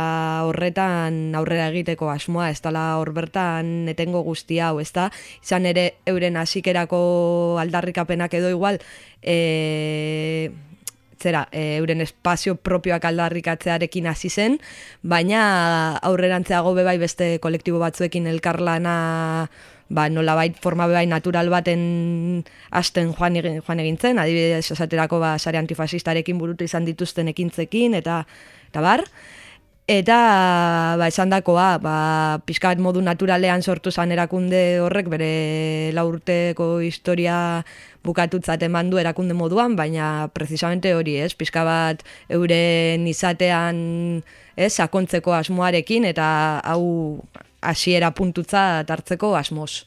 horretan aurrera egiteko asmoa, ez dala hor bertan etengo guzti hau, ez da? Izan ere, euren hasikerako aldarrikapenak edo igual, e, zera, e, euren espazio propioak aldarrikatzearekin hasi zen, baina aurrerantzeago bebai beste kolektibo batzuekin elkarlana ba, nolabait forma bebai natural baten hasten joan, egin, joan egin zen, adibidez esaterako ba, sare antifasistarekin burutu izan dituzten ekintzekin, eta, eta bar. Eta, ba, esan dakoa, ba, pixkat modu naturalean sortu zan erakunde horrek, bere laurteko historia bukatutzat eman du erakunde moduan, baina precisamente hori, ez, pixka bat euren izatean, ez, sakontzeko asmoarekin, eta hau hasiera puntutza tartzeko asmoz.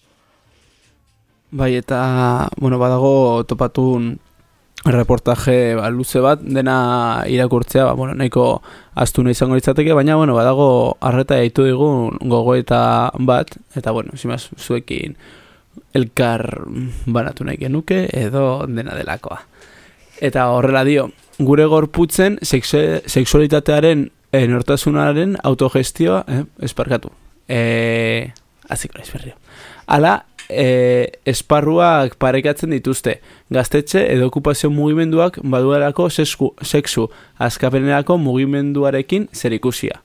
Bai, eta, bueno, badago topatun reportaje ba, luze bat, dena irakurtzea, ba, bueno, nahiko astuna izango litzateke, baina, bueno, badago arreta ditu digun gogoeta bat, eta, bueno, zimaz, zuekin elkar banatu nahi genuke, edo dena delakoa. Eta horrela dio, gure gorputzen seksualitatearen enortasunaren autogestioa, eh, esparkatu, eh, aziko naiz berrio. Ala, eh, esparruak parekatzen dituzte. Gaztetxe edo okupazio mugimenduak baduarako sexu, sexu azkapenerako mugimenduarekin zer ikusia.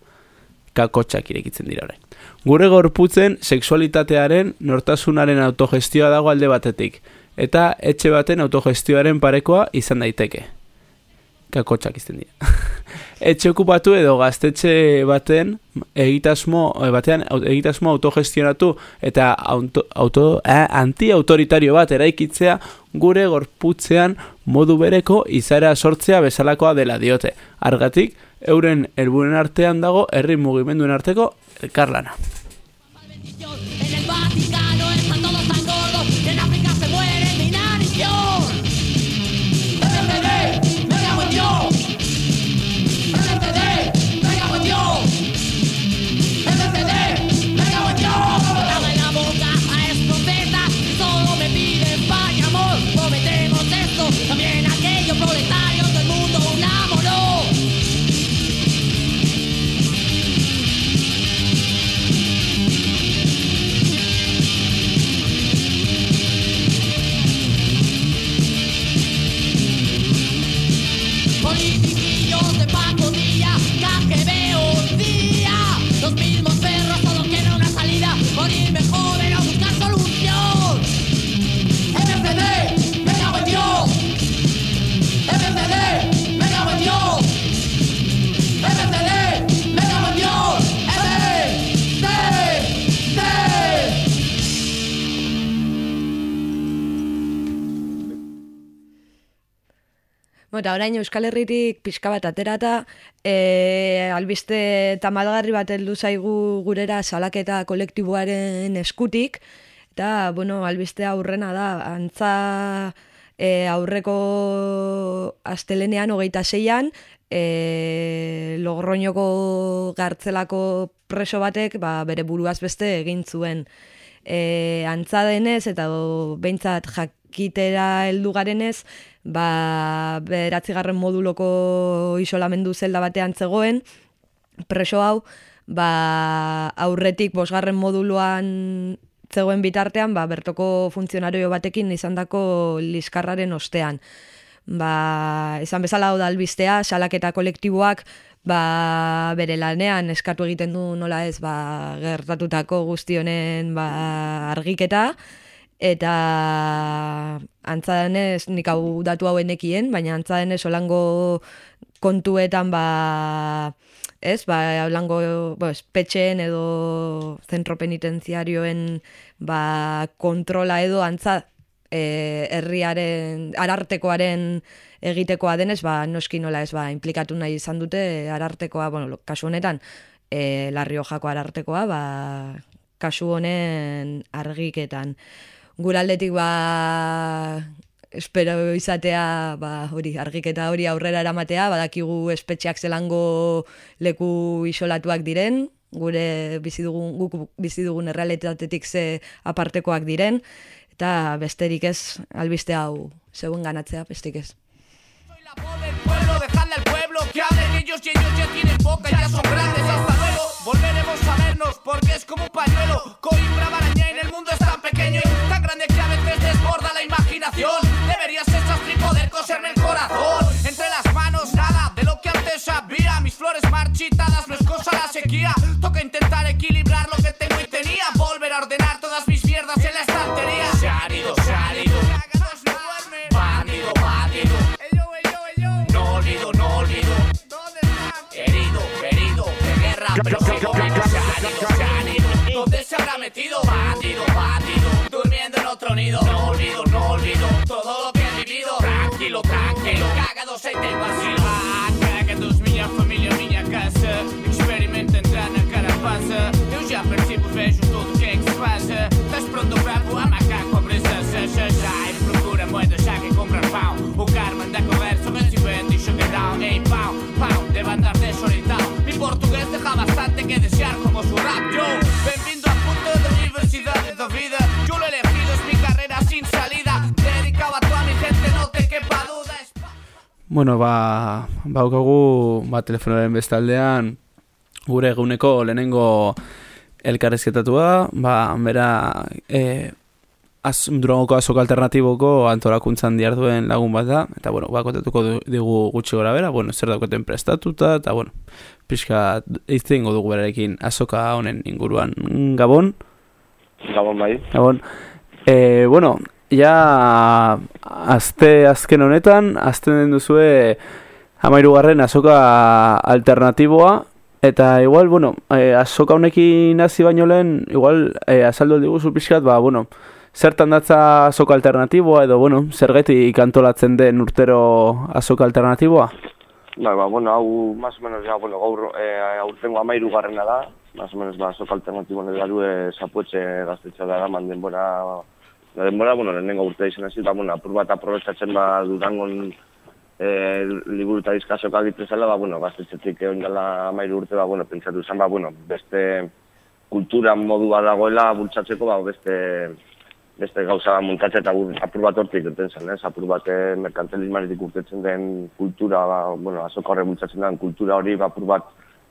Kakotxak irekitzen dira orain. Gure gorputzen sexualitatearen nortasunaren autogestioa dago alde batetik. Eta etxe baten autogestioaren parekoa izan daiteke kakotxak izten dira. Etxe okupatu edo gaztetxe baten egitasmo, eh, batean egitasmo autogestionatu eta auto, auto, eh, anti-autoritario bat eraikitzea gure gorputzean modu bereko izara sortzea bezalakoa dela diote. Argatik, euren helburen artean dago herri mugimenduen arteko elkarlana. Eta orain Euskal Herritik pixka bat aterata, e, albiste tamalgarri bat heldu zaigu gurera salaketa kolektiboaren eskutik, eta, bueno, albiste aurrena da, antza e, aurreko astelenean, hogeita zeian, e, logroñoko gartzelako preso batek ba, bere buruaz beste egin zuen. E, antza denez, eta o, behintzat jakitera heldu garenez, ba, beratzigarren moduloko isolamendu zelda batean zegoen, preso hau, ba, aurretik bosgarren moduluan zegoen bitartean, ba, bertoko funtzionario batekin izandako liskarraren ostean. Ba, esan bezala hau da albistea, salaketa kolektiboak ba, bere lanean eskatu egiten du nola ez ba, gertatutako guztionen ba, argiketa, eta antza denez, nik hau datu hauen ekien, baina antza denez olango kontuetan ba, ez, ba, olango bo, espetxeen edo zentro penitenziarioen ba, kontrola edo antza e, herriaren, arartekoaren egitekoa denez, ba, noski nola ez, ba, implikatu nahi izan dute arartekoa, bueno, kasu honetan, e, larri hojako arartekoa, ba, kasu honen argiketan. Guraldetik ba espero izatea ba, hori argiketa hori aurrera eramatea, badakigu espetxeak zelango leku isolatuak diren, gure bizi dugun guk bizi dugun errealitatetik ze apartekoak diren eta besterik ez albiste hau zeuen ganatzea besterik ez. que hable que ellos y ellos ya tienen boca, ya son grandes. Volveremos a vernos porque es como un pañuelo. Coimbra, Barañá en el mundo es tan pequeño y tan grande que a veces desborda la imaginación. Deberías esas poder coserme el corazón. Entre las manos nada de lo que antes había. Mis flores marchitadas no es cosa la sequía. Toca intentar equilibrar lo que tengo y tenía. Volver a ordenar todas mis mierdas en Válido, válido. Válido, válido. No olvido, no olvido. ¿Dónde está? Herido, herido de guerra, pero sigo vivo. Sálido, ¿Dónde se habrá metido? Válido, válido. Durmiendo en otro nido. No olvido, no olvido. Todo lo que he vivido. Tranquilo, tranquilo. Cagados en el vacilo. Cagados, miña familia, miña casa. Experimenten, entran a cara pasa. Desorientado. Mi portugués deja bastante que desear como su rap. Yo, bem-vindo a punto de universidade da vida. Yo lo he elegido, es mi carrera sin salida. Dedicado a toda mi gente, no te quepa duda. Es Bueno, ba, baukagu, ba, telefonoaren bestaldean, gure eguneko lehenengo elkarrezketatua, ba, bera, e, az, durangoko azok alternatiboko antolakuntzan diarduen lagun bat da, eta, bueno, ba, kontatuko du- digu gutxi gora bera, bueno, zer daukaten prestatuta, eta, bueno, pixka, izten dugu berarekin azoka honen inguruan. Gabon? Gabon bai. Gabon. E, bueno, ja azte azken honetan, azten den duzue amairugarren azoka alternatiboa, eta igual, bueno, e, azoka honekin hasi baino lehen, igual e, azaldu diguzu pixkat, ba, bueno, zertan datza azoka alternatiboa, edo, bueno, zergetik antolatzen den urtero azoka alternatiboa? Bai, ba, bueno, hau, más o menos, ja, bueno, gaur, eh, aurtengo amairu garrena da, más o menos, ba, sok alternatibo nire garue zapuetxe gaztetxa da, man denbora, la denbora, bueno, lehenengo urte izan ez, ba, bueno, apur bat aprobetsatzen ba, durangon eh, liburu eta dizkazok agitzen zela, ba, bueno, gaztetxetik egon dela amairu urte, ba, bueno, pentsatu zen, ba, bueno, beste kultura modu bat dagoela bultzatzeko, ba, beste beste gauza muntatze eta gur- apur bat hortik duten zen, ez? Apur bat merkantilismanetik urtetzen den kultura, ba, bueno, azoka horre bultzatzen den kultura hori, ba, apur bat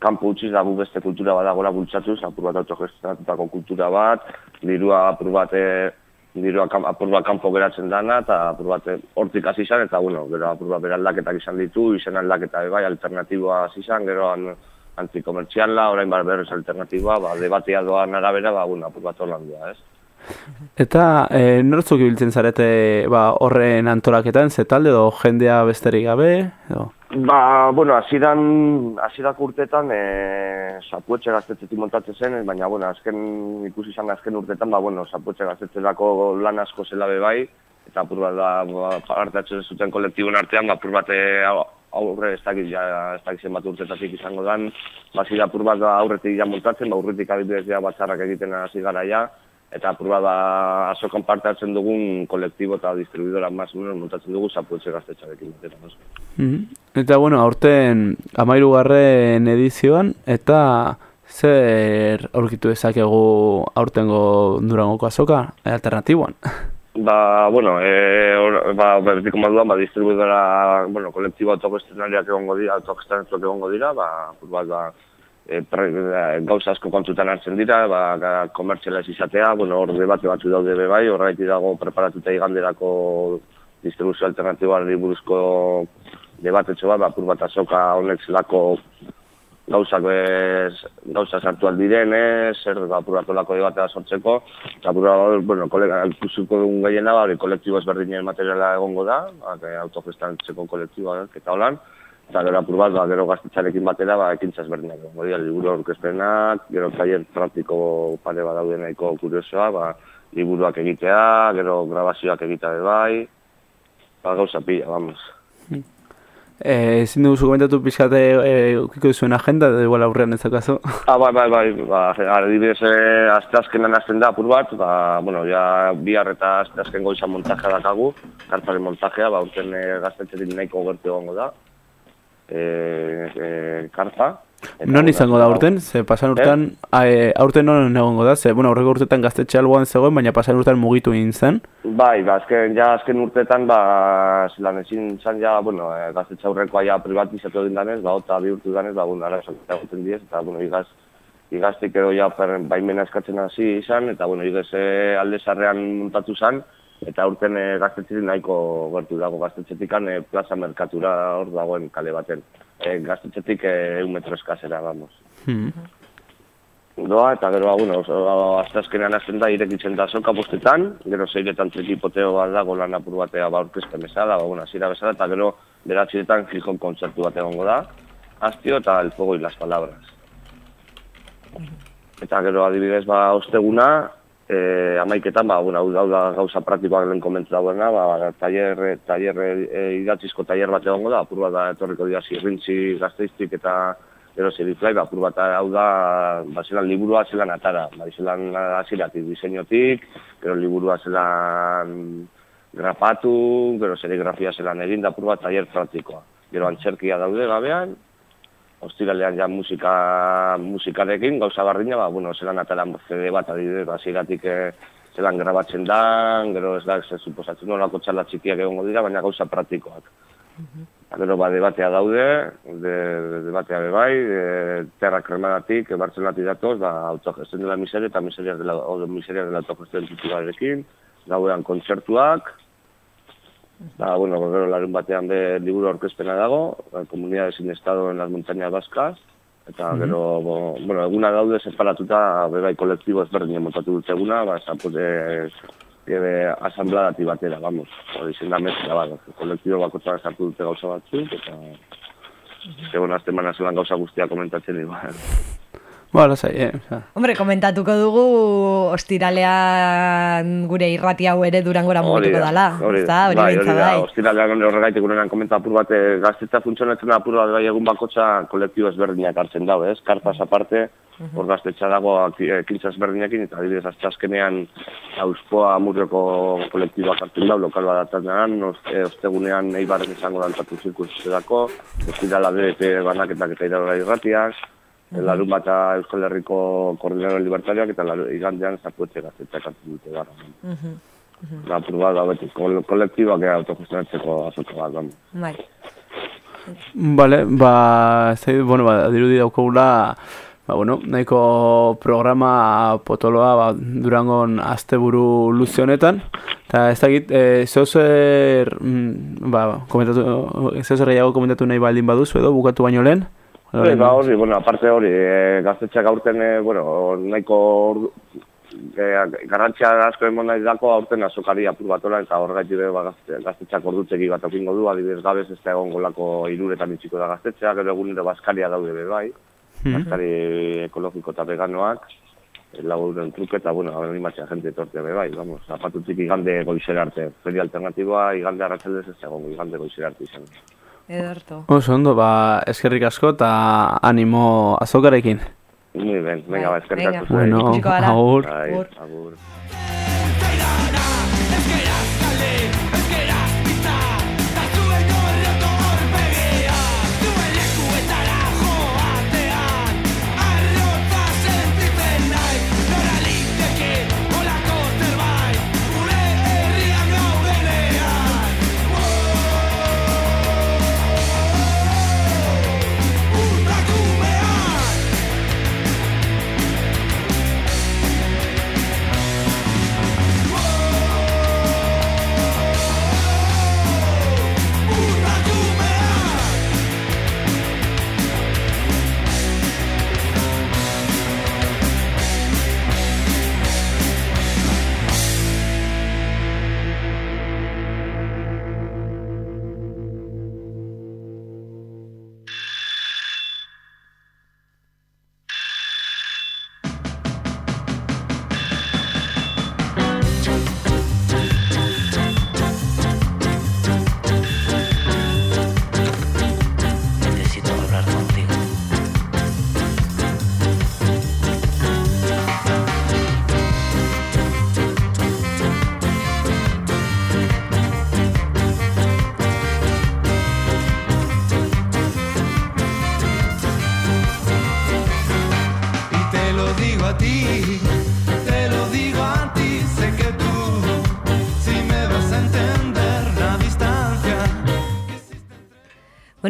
kanpo utziz da gu beste kultura bat dagoela bultzatuz, apur bat autogestionatutako kultura bat, dirua apur bat eh, dirua kam, apur bat kanpo geratzen dana, eta apur bat eh, hortik hasi izan, eta bueno, gero apur bat bere aldaketak izan ditu, izen aldaketa bai, alternatiboa hasi izan, gero an, antikomertziala, orain bar berrez alternatiboa, ba, debatia doan arabera, ba, bueno, apur bat horlan doa, ez? Eta e, nortzuk ibiltzen zarete ba, horren antolaketan, ze talde edo jendea besterik gabe? Edo? Ba, bueno, hasieran hasierak urtetan eh Zapuetxe gaztetzetik montatzen zen, baina bueno, azken ikusi izan azken urtetan, ba bueno, Zapuetxe gaztetxerako lan asko zela bai eta apur bat da, ba, parte hartzen zuten kolektiboen artean, ba, apur bat eh, au- aurre ez dakit, ja, ez dakit zenbat urtetatik izango dan, ba, zira apur bat da aurretik ja montatzen, ba, urretik adibidez ja batzarrak egiten hasi gara ja, eta apur bat da azokan parte hartzen dugun kolektibo eta distribuidora mas menos montatzen dugu zapuetxe gaztetxarekin batera. No? Mhm. Eta, bueno, aurten amairugarren edizioan, eta zer aurkitu dezakegu aurtengo durangoko azoka alternatiboan? Ba, bueno, e, or, ba, betiko moduan, ba, distribuidora, bueno, kolektibo autogestionariak egongo dira, autogestionariak egongo dira, ba, bat, ba, e, gauza asko kontutan hartzen dira, ba, komertziala ez izatea, bueno, hor debate batzu daude be bai, horregatik dago preparatuta iganderako distribuzio alternatiboari buruzko debatetxo bat, ba, apur bat azoka honek zelako gauzak bez, gauza sartu aldirenez, zer ba, apur bat olako debatea sortzeko, eta bat, bueno, kolega, ikusiko dugun gehiena, ba, hori kolektibo ezberdinen materiala egongo da, ba, que autogestantzeko kolektiboak eta holan, eta gero apur bat, ba, gero gaztetxarekin batera, ba, ekintza ezberdinak dira, liburu aurkezpenak, gero tailer praktiko pare bat daude nahiko kuriosoa, ba, liburuak egitea, gero grabazioak egitea be bai, ba, gauza pila, vamos. Eh, ezin dugu komentatu pixkate eh, ukiko zuen agenda, edo igual aurrean ez dakazu. Ah, bai, bai, bai, ba, adibidez, eh, asteazkenan hasten da apur bat, ba, bueno, ja, bihar eta asteazken goiza montajea dakagu, karparen montajea, ba, urten eh, gaztetxetik nahiko gertu egongo da, eh, eh, karpa. Eta, Non izango da aurten? Ze pasan urtean, eh? aurten non egongo da? Ze, bueno, aurreko urtetan gaztetxe alboan zegoen, baina pasan urtean mugitu egin zen. Bai, ba, azken, ja, azken urteetan, ba, zelan ezin zan ja, bueno, e, gaztetxe aurrekoa ja privatizatu egin danez, ba, eta bihurtu danez, ba, bueno, ara esatea egiten diez, eta, bueno, igaz, igaztik edo ja baimena eskatzen hasi izan, eta, bueno, igaz e, alde zarrean montatu zan, eta urten e, gaztetxetik nahiko gertu dago gaztetxetikan e, plaza merkatura hor dagoen kale baten. E, gaztetxetik e, un metro eskasera, vamos. Hmm. Doa, eta gero, ba, bueno, oso, asteazkenean hasten da, irekitzen da soka postetan, gero zeiretan trikipoteo bat dago lan apur batea ba, orkespen bezala, ba, bueno, hasiera bezala, eta gero beratxiretan Gijón kontzertu bat egongo da, Astio eta El Fuego y las Palabras. Eta gero adibidez, ba, osteguna, e, amaiketan, ba, bueno, hau da- gauza praktikoak lehen komentu dauena, ba, taller, taller, e, idatzizko taller bat egongo da, apur bat da etorriko dira zirrintzi gazteiztik eta gero zeriflai, ba, apur bat hau da, ba, zelan liburua zelan atara, ba, zelan hasieratik diseinotik, gero liburua zelan grapatu, gero serigrafia zelan egin, da apur bat taller praktikoa. Gero antzerkia daude gabean, ostiralean ja musika musikarekin gauza bardina, ba, bueno, zelan atalan CD bat adibidez, ba, hasieratik eh, zelan grabatzen da, gero ez da, ez suposatzen nolako txala txikiak egongo dira, baina gauza praktikoak. Eta gero ba, debatea daude, de, de, debatea be bai, de, terra kremadatik, e, Bartzelonatik datoz, ba, autogestión de la miseria eta miseria de la, o, miseria de la autogestión titularekin, gauean kontzertuak, Da, bueno, gero larun batean be liburu aurkezpena dago, la comunidad sin estado en las montañas vascas, eta Mhm. gero, bo, bueno, eguna daude separatuta, bebai kolektibo ezberdin montatu dute eguna, ba, esan pute, ebe asambladatik batera, vamos, hori izan da mezcla, ba, kolektibo bakotzak sartu dute gauza batzuk, eta, que, bueno, azte mana zelan gauza guztia komentatzen igual. Ba, lasai, eh. Hombre, komentatuko dugu ostiralean gure irrati hau ere durangora mugituko dala. hori Ezta, hori bai, hori da, bai. ostiralean horregaitik unenan komenta apur bat, eh, gaztetza funtzionatzen da apur bat bai egun bakotza kolektibo ezberdinak hartzen dago, ez? Karpas aparte, hor gaztetxa dago aki- ekintza ezberdinekin, eta adibidez azte azkenean auspoa murrioko kolektiboak hartzen dago, lokal bat datzen oste, ostegunean eibarren izango dantatu zirkusetako, ostirala BDT banaketak eta irarora irratiak, larun bata Euskal Herriko Koordinador Libertariak eta laru, igandean zapuetxe gaztetxeak hartzen dute gara. Mhm. Da, purba da beti, kol kolektiboak autogestionatzeko azoka bat, vamos. Bai. Vale, ba, zei, bueno, ba, dirudi daukagula, ba, bueno, nahiko programa potoloa ba, durangon asteburu luze honetan, eta ez dakit, e, zeo zer, mm, ba, komentatu, zeo zer gehiago komentatu nahi baldin baduzu edo, bukatu baino lehen? Bai, ba, hori, bueno, aparte hori, e, gaztetxeak aurten, e, bueno, nahiko ordu, e, garrantzia asko emon nahi dako aurten azokari apur batola, eta horregatik be, ba, gazte, gaztetxeak ordutzeki bat okingo du, adibidez gabez ez da egongo lako iruretan itxiko da gaztetxeak, gero egunero baskaria daude be bai, Mhm. baskari ekologiko eta veganoak, lau euren truke, eta, bueno, animatzea jente etortzea be bai, vamos, zapatutik igande goizera arte. Feria alternatiboa, igande arratzaldez ez egongo, igande goizera arte izan. Ederto. Oso ondo, ba, eskerrik asko eta animo azokarekin. Muy bien, venga, ba, eskerrik asko. Bueno, agur. Bai, Agur.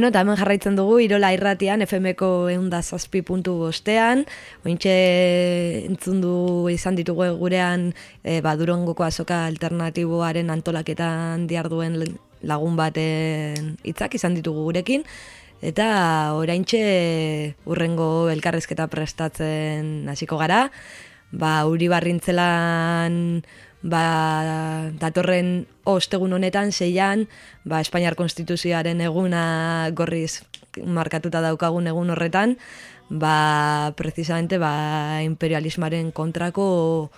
Bueno, eta hemen jarraitzen dugu Irola irratian FMko eunda zazpi puntu bostean. Ointxe entzun du izan ditugu gurean e, ba, Durangoko azoka alternatiboaren antolaketan duen lagun baten hitzak izan ditugu gurekin. Eta oraintxe urrengo elkarrezketa prestatzen hasiko gara. Ba, uri barrintzelan ba, datorren ostegun honetan, seian, ba, Espainiar Konstituzioaren eguna gorriz markatuta daukagun egun horretan, ba, precisamente ba, imperialismaren kontrako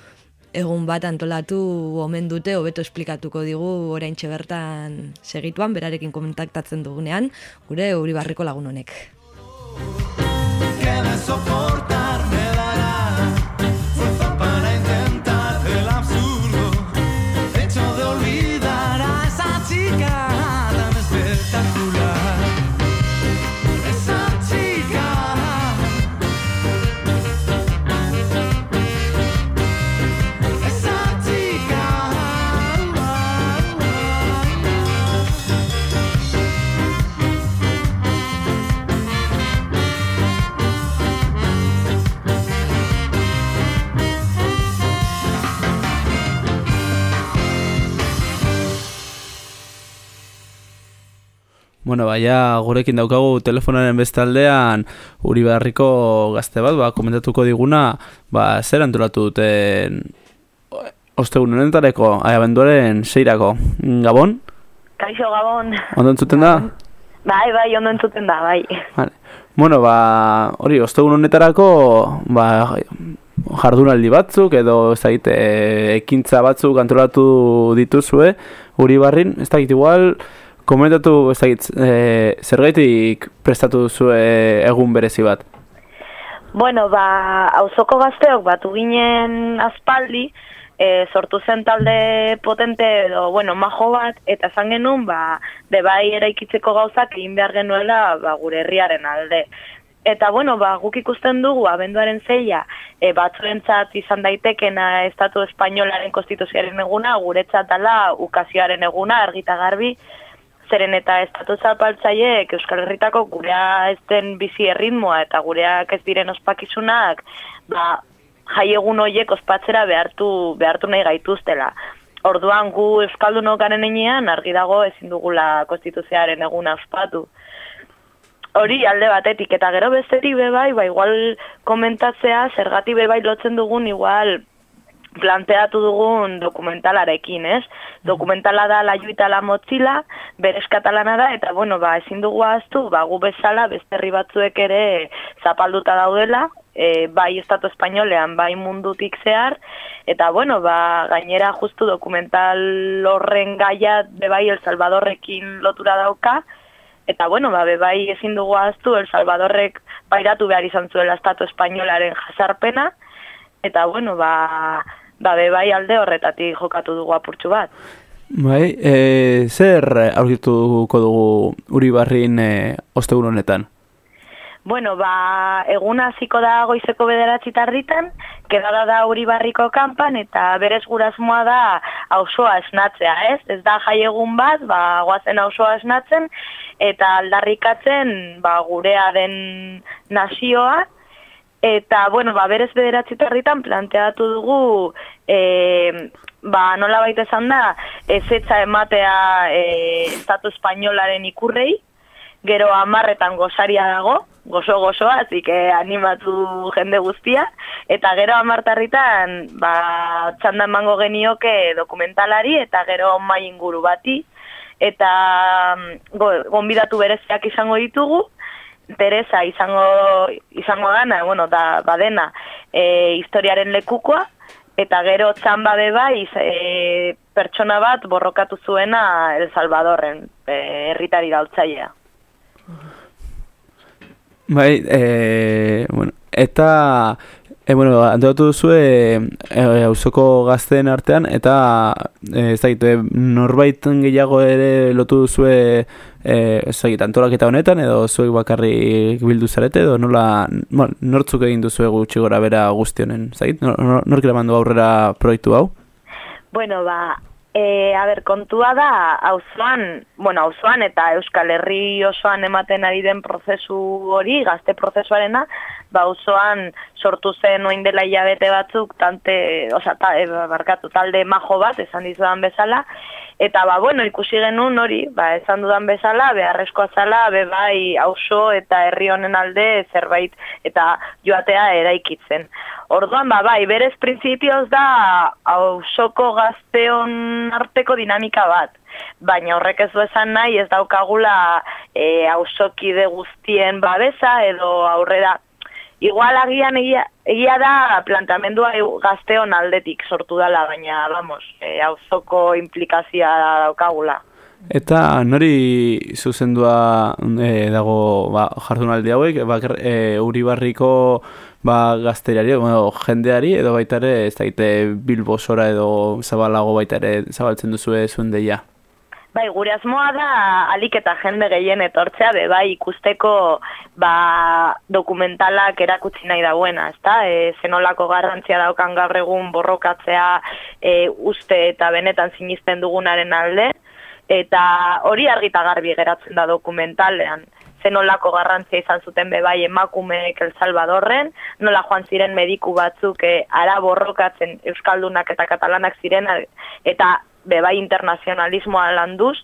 egun bat antolatu omen dute, hobeto esplikatuko digu oraintxe bertan segituan, berarekin kontaktatzen dugunean, gure Uribarriko lagun honek. Bueno, baina gurekin daukagu telefonaren beste aldean Uribarriko gazte bat, ba, komentatuko diguna, ba, zer antolatu duten ostegun honetareko, abenduaren seirako. Gabon? Kaixo Gabon. Ondo entzuten da? Bai, bai, ondo entzuten da, bai. Vale. Bueno, ba, hori, ostegun honetarako, ba, jardunaldi batzuk edo ez dakit, e, ekintza batzuk antolatu dituzue Uribarrin, ez dakit igual komentatu ez dakit, e, zergaitik prestatu duzue egun berezi bat. Bueno, ba, auzoko gazteok batu ginen aspaldi, e, sortu zen talde potente edo, bueno, majo bat, eta esan genuen, ba, bebai eraikitzeko gauzak egin behar genuela, ba, gure herriaren alde. Eta, bueno, ba, guk ikusten dugu, abenduaren zeia, e, batzuentzat izan daitekena Estatu Espainolaren konstituzioaren eguna, guretzat dala ukazioaren eguna, argita garbi, zeren eta estatu zapaltzaiek Euskal Herritako gurea ez den bizi erritmoa eta gureak ez diren ospakizunak, ba, jai egun horiek ospatzera behartu, behartu nahi gaituztela. Orduan gu Euskaldunok garen enean argi dago ezin dugula konstituzioaren eguna ospatu. Hori alde batetik eta gero bestetik be bai, ba igual komentatzea zergatik be bai lotzen dugun igual planteatu dugun dokumentalarekin, ez? Dokumentala da La Juita la Motzila, berez katalana da, eta bueno, ba, ezin dugu ahaztu, ba, gu bezala, beste herri batzuek ere zapalduta daudela, e, bai estatu espainolean, bai mundutik zehar, eta bueno, ba, gainera justu dokumental horren gaia bebai El Salvadorrekin lotura dauka, eta bueno, ba, bebai ezin dugu ahaztu El Salvadorrek pairatu behar izan zuela estatu espainolaren jasarpena, eta bueno, ba, ba bebai alde horretatik jokatu dugu apurtxu bat. Bai, e, zer aurkituko dugu Uribarrin e, ostegun honetan? Bueno, ba, egun hasiko da goizeko bederatzi tarditan, kedada da Uribarriko kanpan, eta berez gurasmoa da auzoa esnatzea, ez? Ez da jai egun bat, ba, guazen auzoa esnatzen, eta aldarrikatzen ba, gurea den nazioa, eta, bueno, ba, berez bederatzi tarditan planteatu dugu, e, ba, nola baita esan da, ezetza ematea e, estatu espainolaren ikurrei, gero amarretan gozaria dago, gozo-gozoa, así que animatu jende guztia, eta gero amartarritan, ba, txanda emango genioke dokumentalari, eta gero mai inguru bati, eta mm, go, gonbidatu bereziak izango ditugu, Teresa izango izango dana, bueno, da badena, e, historiaren lekukoa eta gero txamba be bai e, pertsona bat borrokatu zuena El Salvadorren, e, herritari gautzailea. Bai, e, bueno, eta e, bueno, antolatu duzue e, auzoko gazteen artean eta e, ez dakit, e, norbait gehiago ere lotu duzue e, ez dakit, antolaketa honetan edo zuek bakarrik bildu zarete edo nola, bueno, nortzuk egin duzue gutxi gora bera guzti honen, ez dakit, nor, nor, nork eramandu aurrera proiektu hau? Bueno, ba, E, a ber, kontua da, auzoan, bueno, auzoan eta Euskal Herri osoan ematen ari den prozesu hori, gazte prozesuarena, ba, auzoan sortu zen oin dela hilabete batzuk, tante, oza, ta, e, barkatu, talde majo bat, esan dizudan bezala, eta, ba, bueno, ikusi genuen hori, ba, esan dudan bezala, beharrezkoa zala, be bai, auzo eta herri honen alde zerbait, eta joatea eraikitzen. Orduan, ba, bai, berez printzipioz da ausoko gazteon arteko dinamika bat. Baina horrek ez du esan nahi ez daukagula e, ausokide guztien babesa edo aurrera. Igual agian egia, egia da plantamendua gazteon aldetik sortu dela, baina, vamos, e, auzoko implikazioa daukagula. Eta nori zuzendua e, dago ba, jardunaldi hauek, ba, e, Uribarriko ba, gazteriari, bueno, jendeari, edo baita ere, ez daite bilbosora edo zabalago baita ere zabaltzen duzu zuen deia. Bai, gure asmoa da alik eta jende gehien etortzea, be bai ikusteko ba, dokumentalak erakutsi nahi dauena, ezta? E, zenolako garrantzia daukan gaur egun borrokatzea e, uste eta benetan sinisten dugunaren alde, eta hori argita garbi geratzen da dokumentalean zenolako garrantzia izan zuten bebai emakumeek El Salvadorren, nola joan ziren mediku batzuk e, ara borrokatzen Euskaldunak eta Katalanak ziren, eta bebai internazionalismoa landuz,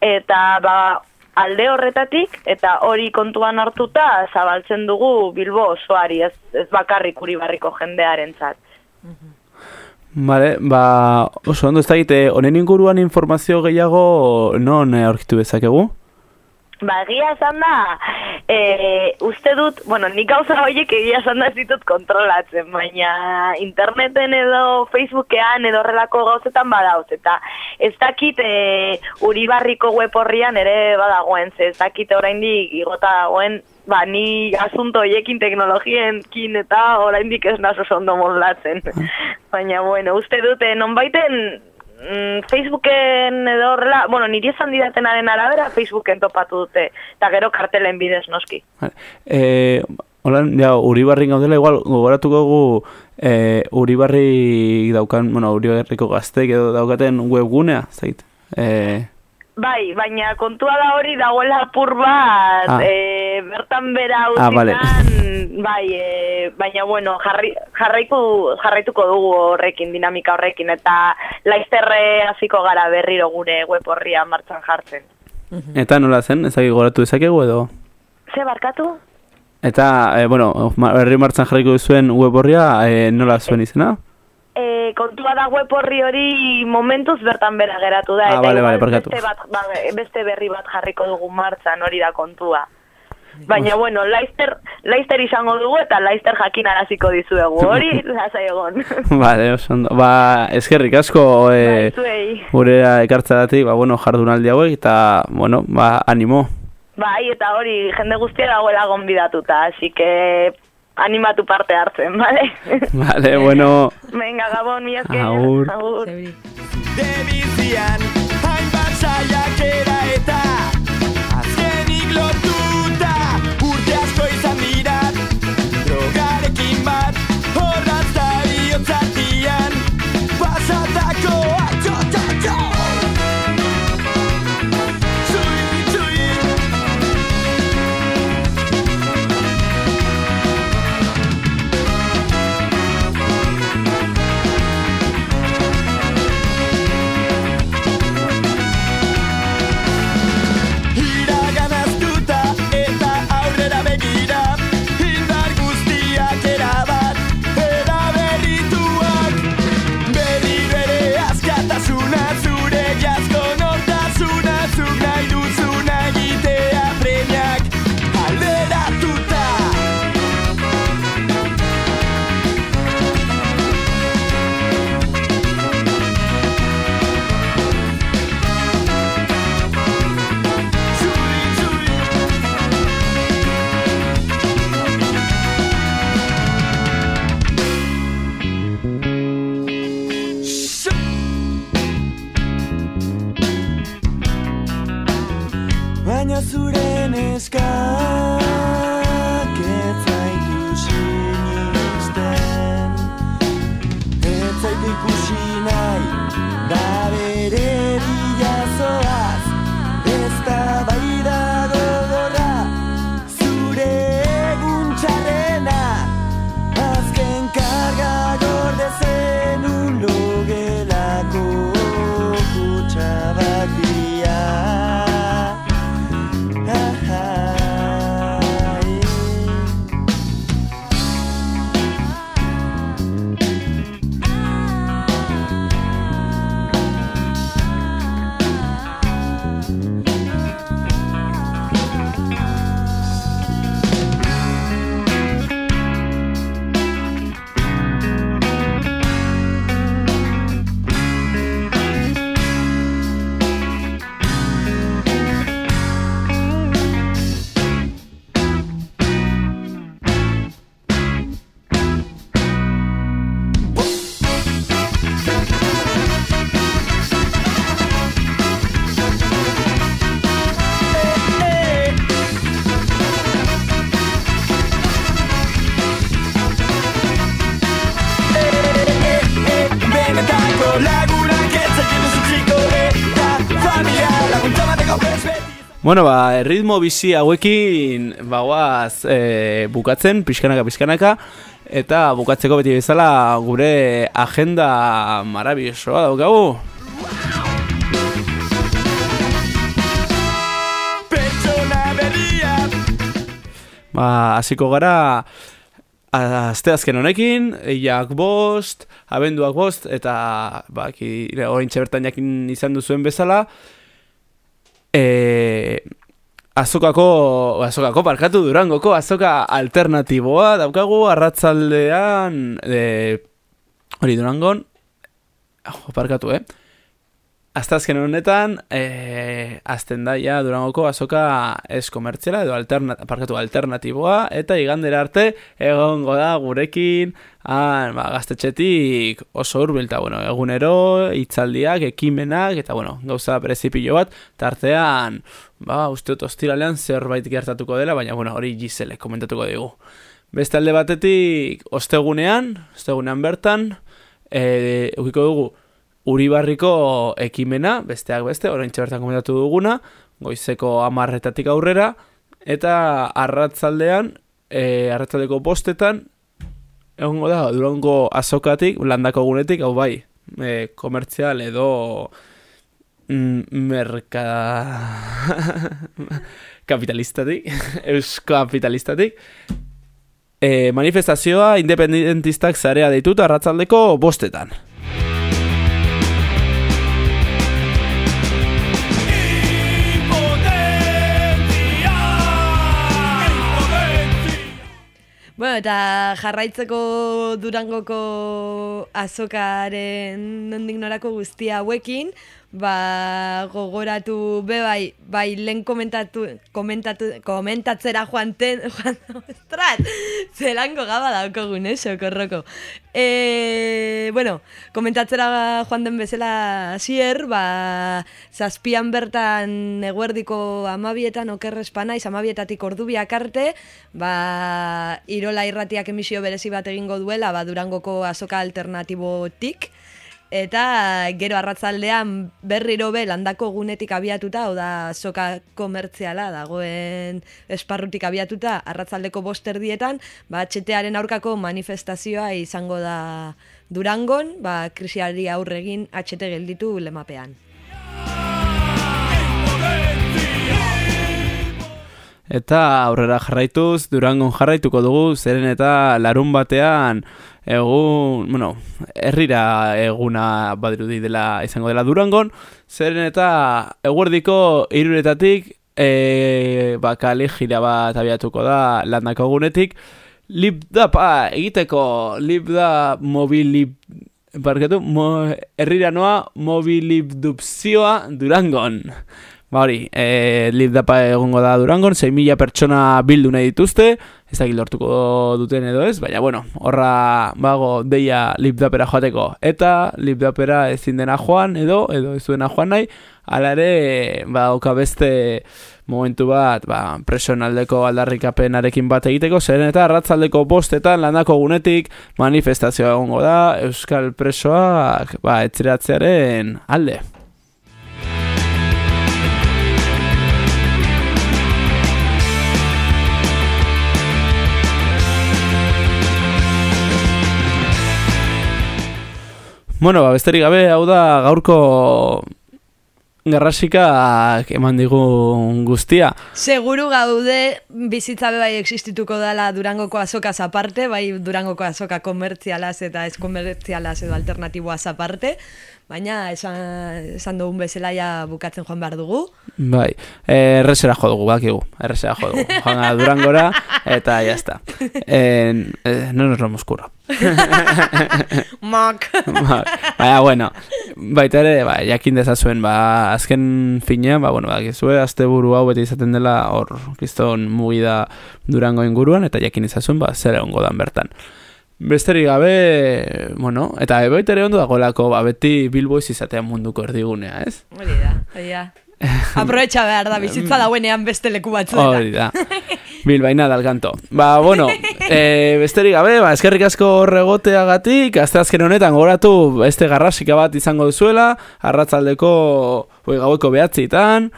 eta ba, alde horretatik, eta hori kontuan hartuta, zabaltzen dugu Bilbo osoari, ez, ez bakarrik uri barriko jendearen zat. Vale, ba, oso ondo ez da honen inguruan informazio gehiago non eh, aurkitu bezakegu? Ba, egia esan da, e, uste dut, bueno, nik gauza horiek egia esan da zitut kontrolatzen, baina interneten edo Facebookean edo horrelako gauzetan badauz, eta ez dakit e, Uribarriko web horrian ere badagoen, ze ez dakit oraindik igota dagoen ba, ni asunto hoiekin teknologienkin eta oraindik ez naso ondo moldatzen. Baina, bueno, uste dute, non baiten mm, Facebooken edo horrela, bueno, niri esan didatenaren arabera Facebooken topatu dute, eta gero kartelen bidez noski. Eh, hola, ja, Uribarri gaudela, igual, gogoratuko gu, eh, Uribarri daukan, bueno, Uribarriko gaztek edo daukaten webgunea, zait? Eh, Bai, baina kontua da hori dagoela apur bat, Ah. e, bertan bera Ah, vale. utzitan, bai, e, baina bueno, jarri, jarraiku, jarraituko dugu horrekin, dinamika horrekin, eta laizterre hasiko gara berriro gure web horria martxan jartzen. eta nola zen, ezagik goratu dezakegu edo? Ze barkatu? Eta, eh, bueno, herri martzan jarriko duzuen web horria, eh, nola zuen izena? E, kontua da web horri hori momentuz bertan bera geratu da, Ah, eta bale, bale, beste, bat, ba, beste berri bat jarriko dugu martxan hori da kontua. Baina, bueno, Leicester, Leicester izango dugu eta Leicester jakin araziko dizuegu. Hori, lasai egon. Vale, oso ondo. Ba, eskerrik asko eh, zuei. gurera ekartzadatik, ba, bueno, jardunaldi hauek, eta, bueno, ba, animo. Bai, eta hori, jende guztia dagoela gonbidatuta, así que animatu parte hartzen, vale? Vale, bueno, Venga, Gabon, mi esker. Agur. Agur. Bueno, ba, ritmo bizi hauekin bagoaz e, bukatzen, pixkanaka, pixkanaka, eta bukatzeko beti bezala gure agenda marabillosoa daukagu. Ba, hasiko gara asteazken honekin, eiak bost, abenduak bost, eta ba, ki, bertan jakin izan duzuen bezala, e, azokako, azokako parkatu durangoko, azoka alternatiboa daukagu, arratzaldean, e, hori durangon, oh, parkatu, eh? Aztazken honetan, e, azten da ja Durangoko azoka ez komertziala edo alterna, parkatu alternatiboa eta igandera arte egongo da gurekin han, ba, gaztetxetik oso hurbilta, bueno, egunero, hitzaldiak, ekimenak eta bueno, gauza prezipillo bat, tartean ba, uste dut ostiralean zerbait gertatuko dela, baina bueno, hori Gisele komentatuko digu. Beste alde batetik, ostegunean, ostegunean bertan, e, ukiko dugu, Uribarriko ekimena, besteak beste, orain bertan komentatu duguna, goizeko amarretatik aurrera, eta arratzaldean, e, arratzaldeko postetan, egongo da, durango azokatik, landako gunetik, hau bai, e, komertzial edo merka... kapitalistatik, euskapitalistatik, e, manifestazioa independentistak zarea deituta arratzaldeko bostetan. eta jarraitzeko Durangoko azokaren nondik norako guztia hauekin, ba, gogoratu be bai, bai lehen komentatu, komentatu, komentatzera joan ten, joan, ostras, zelango gaba daukogun, eh, sokorroko. E, bueno, komentatzera joan den bezala hasier, ba, zazpian bertan eguerdiko amabietan okerrespana, iz amabietatik ordu biak arte, ba, Irola irratiak emisio berezi bat egingo duela, ba, Durangoko azoka alternatibotik, Eta gero arratzaldean berriro be landako gunetik abiatuta, hau da soka komertziala dagoen esparrutik abiatuta, arratzaldeko bosterdietan, ba, txetearen aurkako manifestazioa izango da Durangon, ba, krisiari aurregin atxete gelditu lemapean. Eta aurrera jarraituz, Durangon jarraituko dugu, zeren eta larun batean egun, bueno, herrira eguna badirudi dela izango dela Durangon, zeren eta eguerdiko iruretatik e, ba, kale jira bat abiatuko da landako egunetik, Lipdapa egiteko, lipda mobilip, barkatu, mo, herrira noa mobilipdupzioa Durangon. Ba hori, e, lipdapa egongo da Durangon, 6.000 pertsona bildu nahi dituzte, ez dakit lortuko duten edo ez, baina bueno, horra bago deia lipdapera joateko. Eta lipdapera ezin dena joan edo, edo ez duena joan nahi, ala ere, ba, oka beste momentu bat, ba, presonaldeko aldarrikapenarekin bat egiteko, zeren eta arratzaldeko bostetan landako gunetik manifestazioa egongo da, Euskal presoak, ba, etzeratzearen alde. Bueno, ba, besterik gabe, hau da gaurko garrasikak eman digun guztia. Seguru gaude bizitza bai existituko dela Durangoko azokaz aparte, bai Durangoko azoka komertzialaz eta ez komertzialaz edo alternatiboaz aparte, baina esan, esan dugun bezala ja bukatzen joan behar dugu. Bai, errezera jo dugu, bakigu, errezera jo dugu. Joan Durangora, eta jazta. Eh, eh, no nos vamos curro. Mak. Mak. Baina, bueno, baita ere, ba, jakin dezazuen, ba, azken finean, ba, bueno, ba, gizue, azte buru hau beti izaten dela, hor, kriston mugida Durango inguruan, eta jakin dezazuen, ba, zer egongo dan bertan. Besterik gabe, bueno, eta baita ere ondo dagoelako, ba, beti Bilboiz izatea munduko erdigunea, ez? Hori da, hori da. Aprovecha behar da, bizitza dauenean beste leku batzuetan. Hori da. Bilbaina dalganto. Ba, bueno, e, besterik gabe, ba, eskerrik asko horregoteagatik, azte azken honetan goratu beste garrasika bat izango duzuela, arratzaldeko, oi, gaueko behatzitan,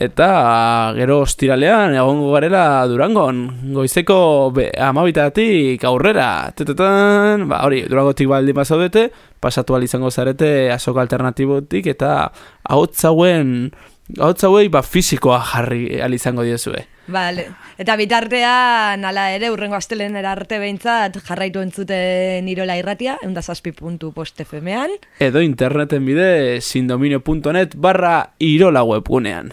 eta gero ostiralean egongo garela Durangon, goizeko be, amabitatik aurrera, tetetan, ba, hori, Durangotik baldin bazaudete, pasatu izango zarete azoka alternatibotik, eta hautzauen, hautzauei ba, fisikoa jarri izango diezue. Vale. Eta bitartean, nala ere, urrengo astelen arte behintzat jarraitu entzuten irola irratia, eundazazpi.postfmean. Edo interneten bide, sindominio.net barra irola webgunean.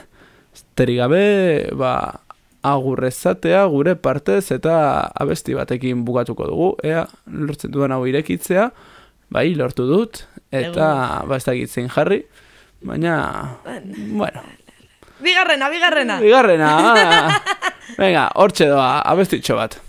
Esterik gabe, ba, agurrezatea gure partez eta abesti batekin bukatuko dugu. Ea, lortzen duan hau irekitzea, bai, lortu dut, eta ba, ez dakit zein jarri, baina, bueno, Bigarrena, bigarrena. Bigarrena. ah. Venga, hortxe doa, abestitxo bat.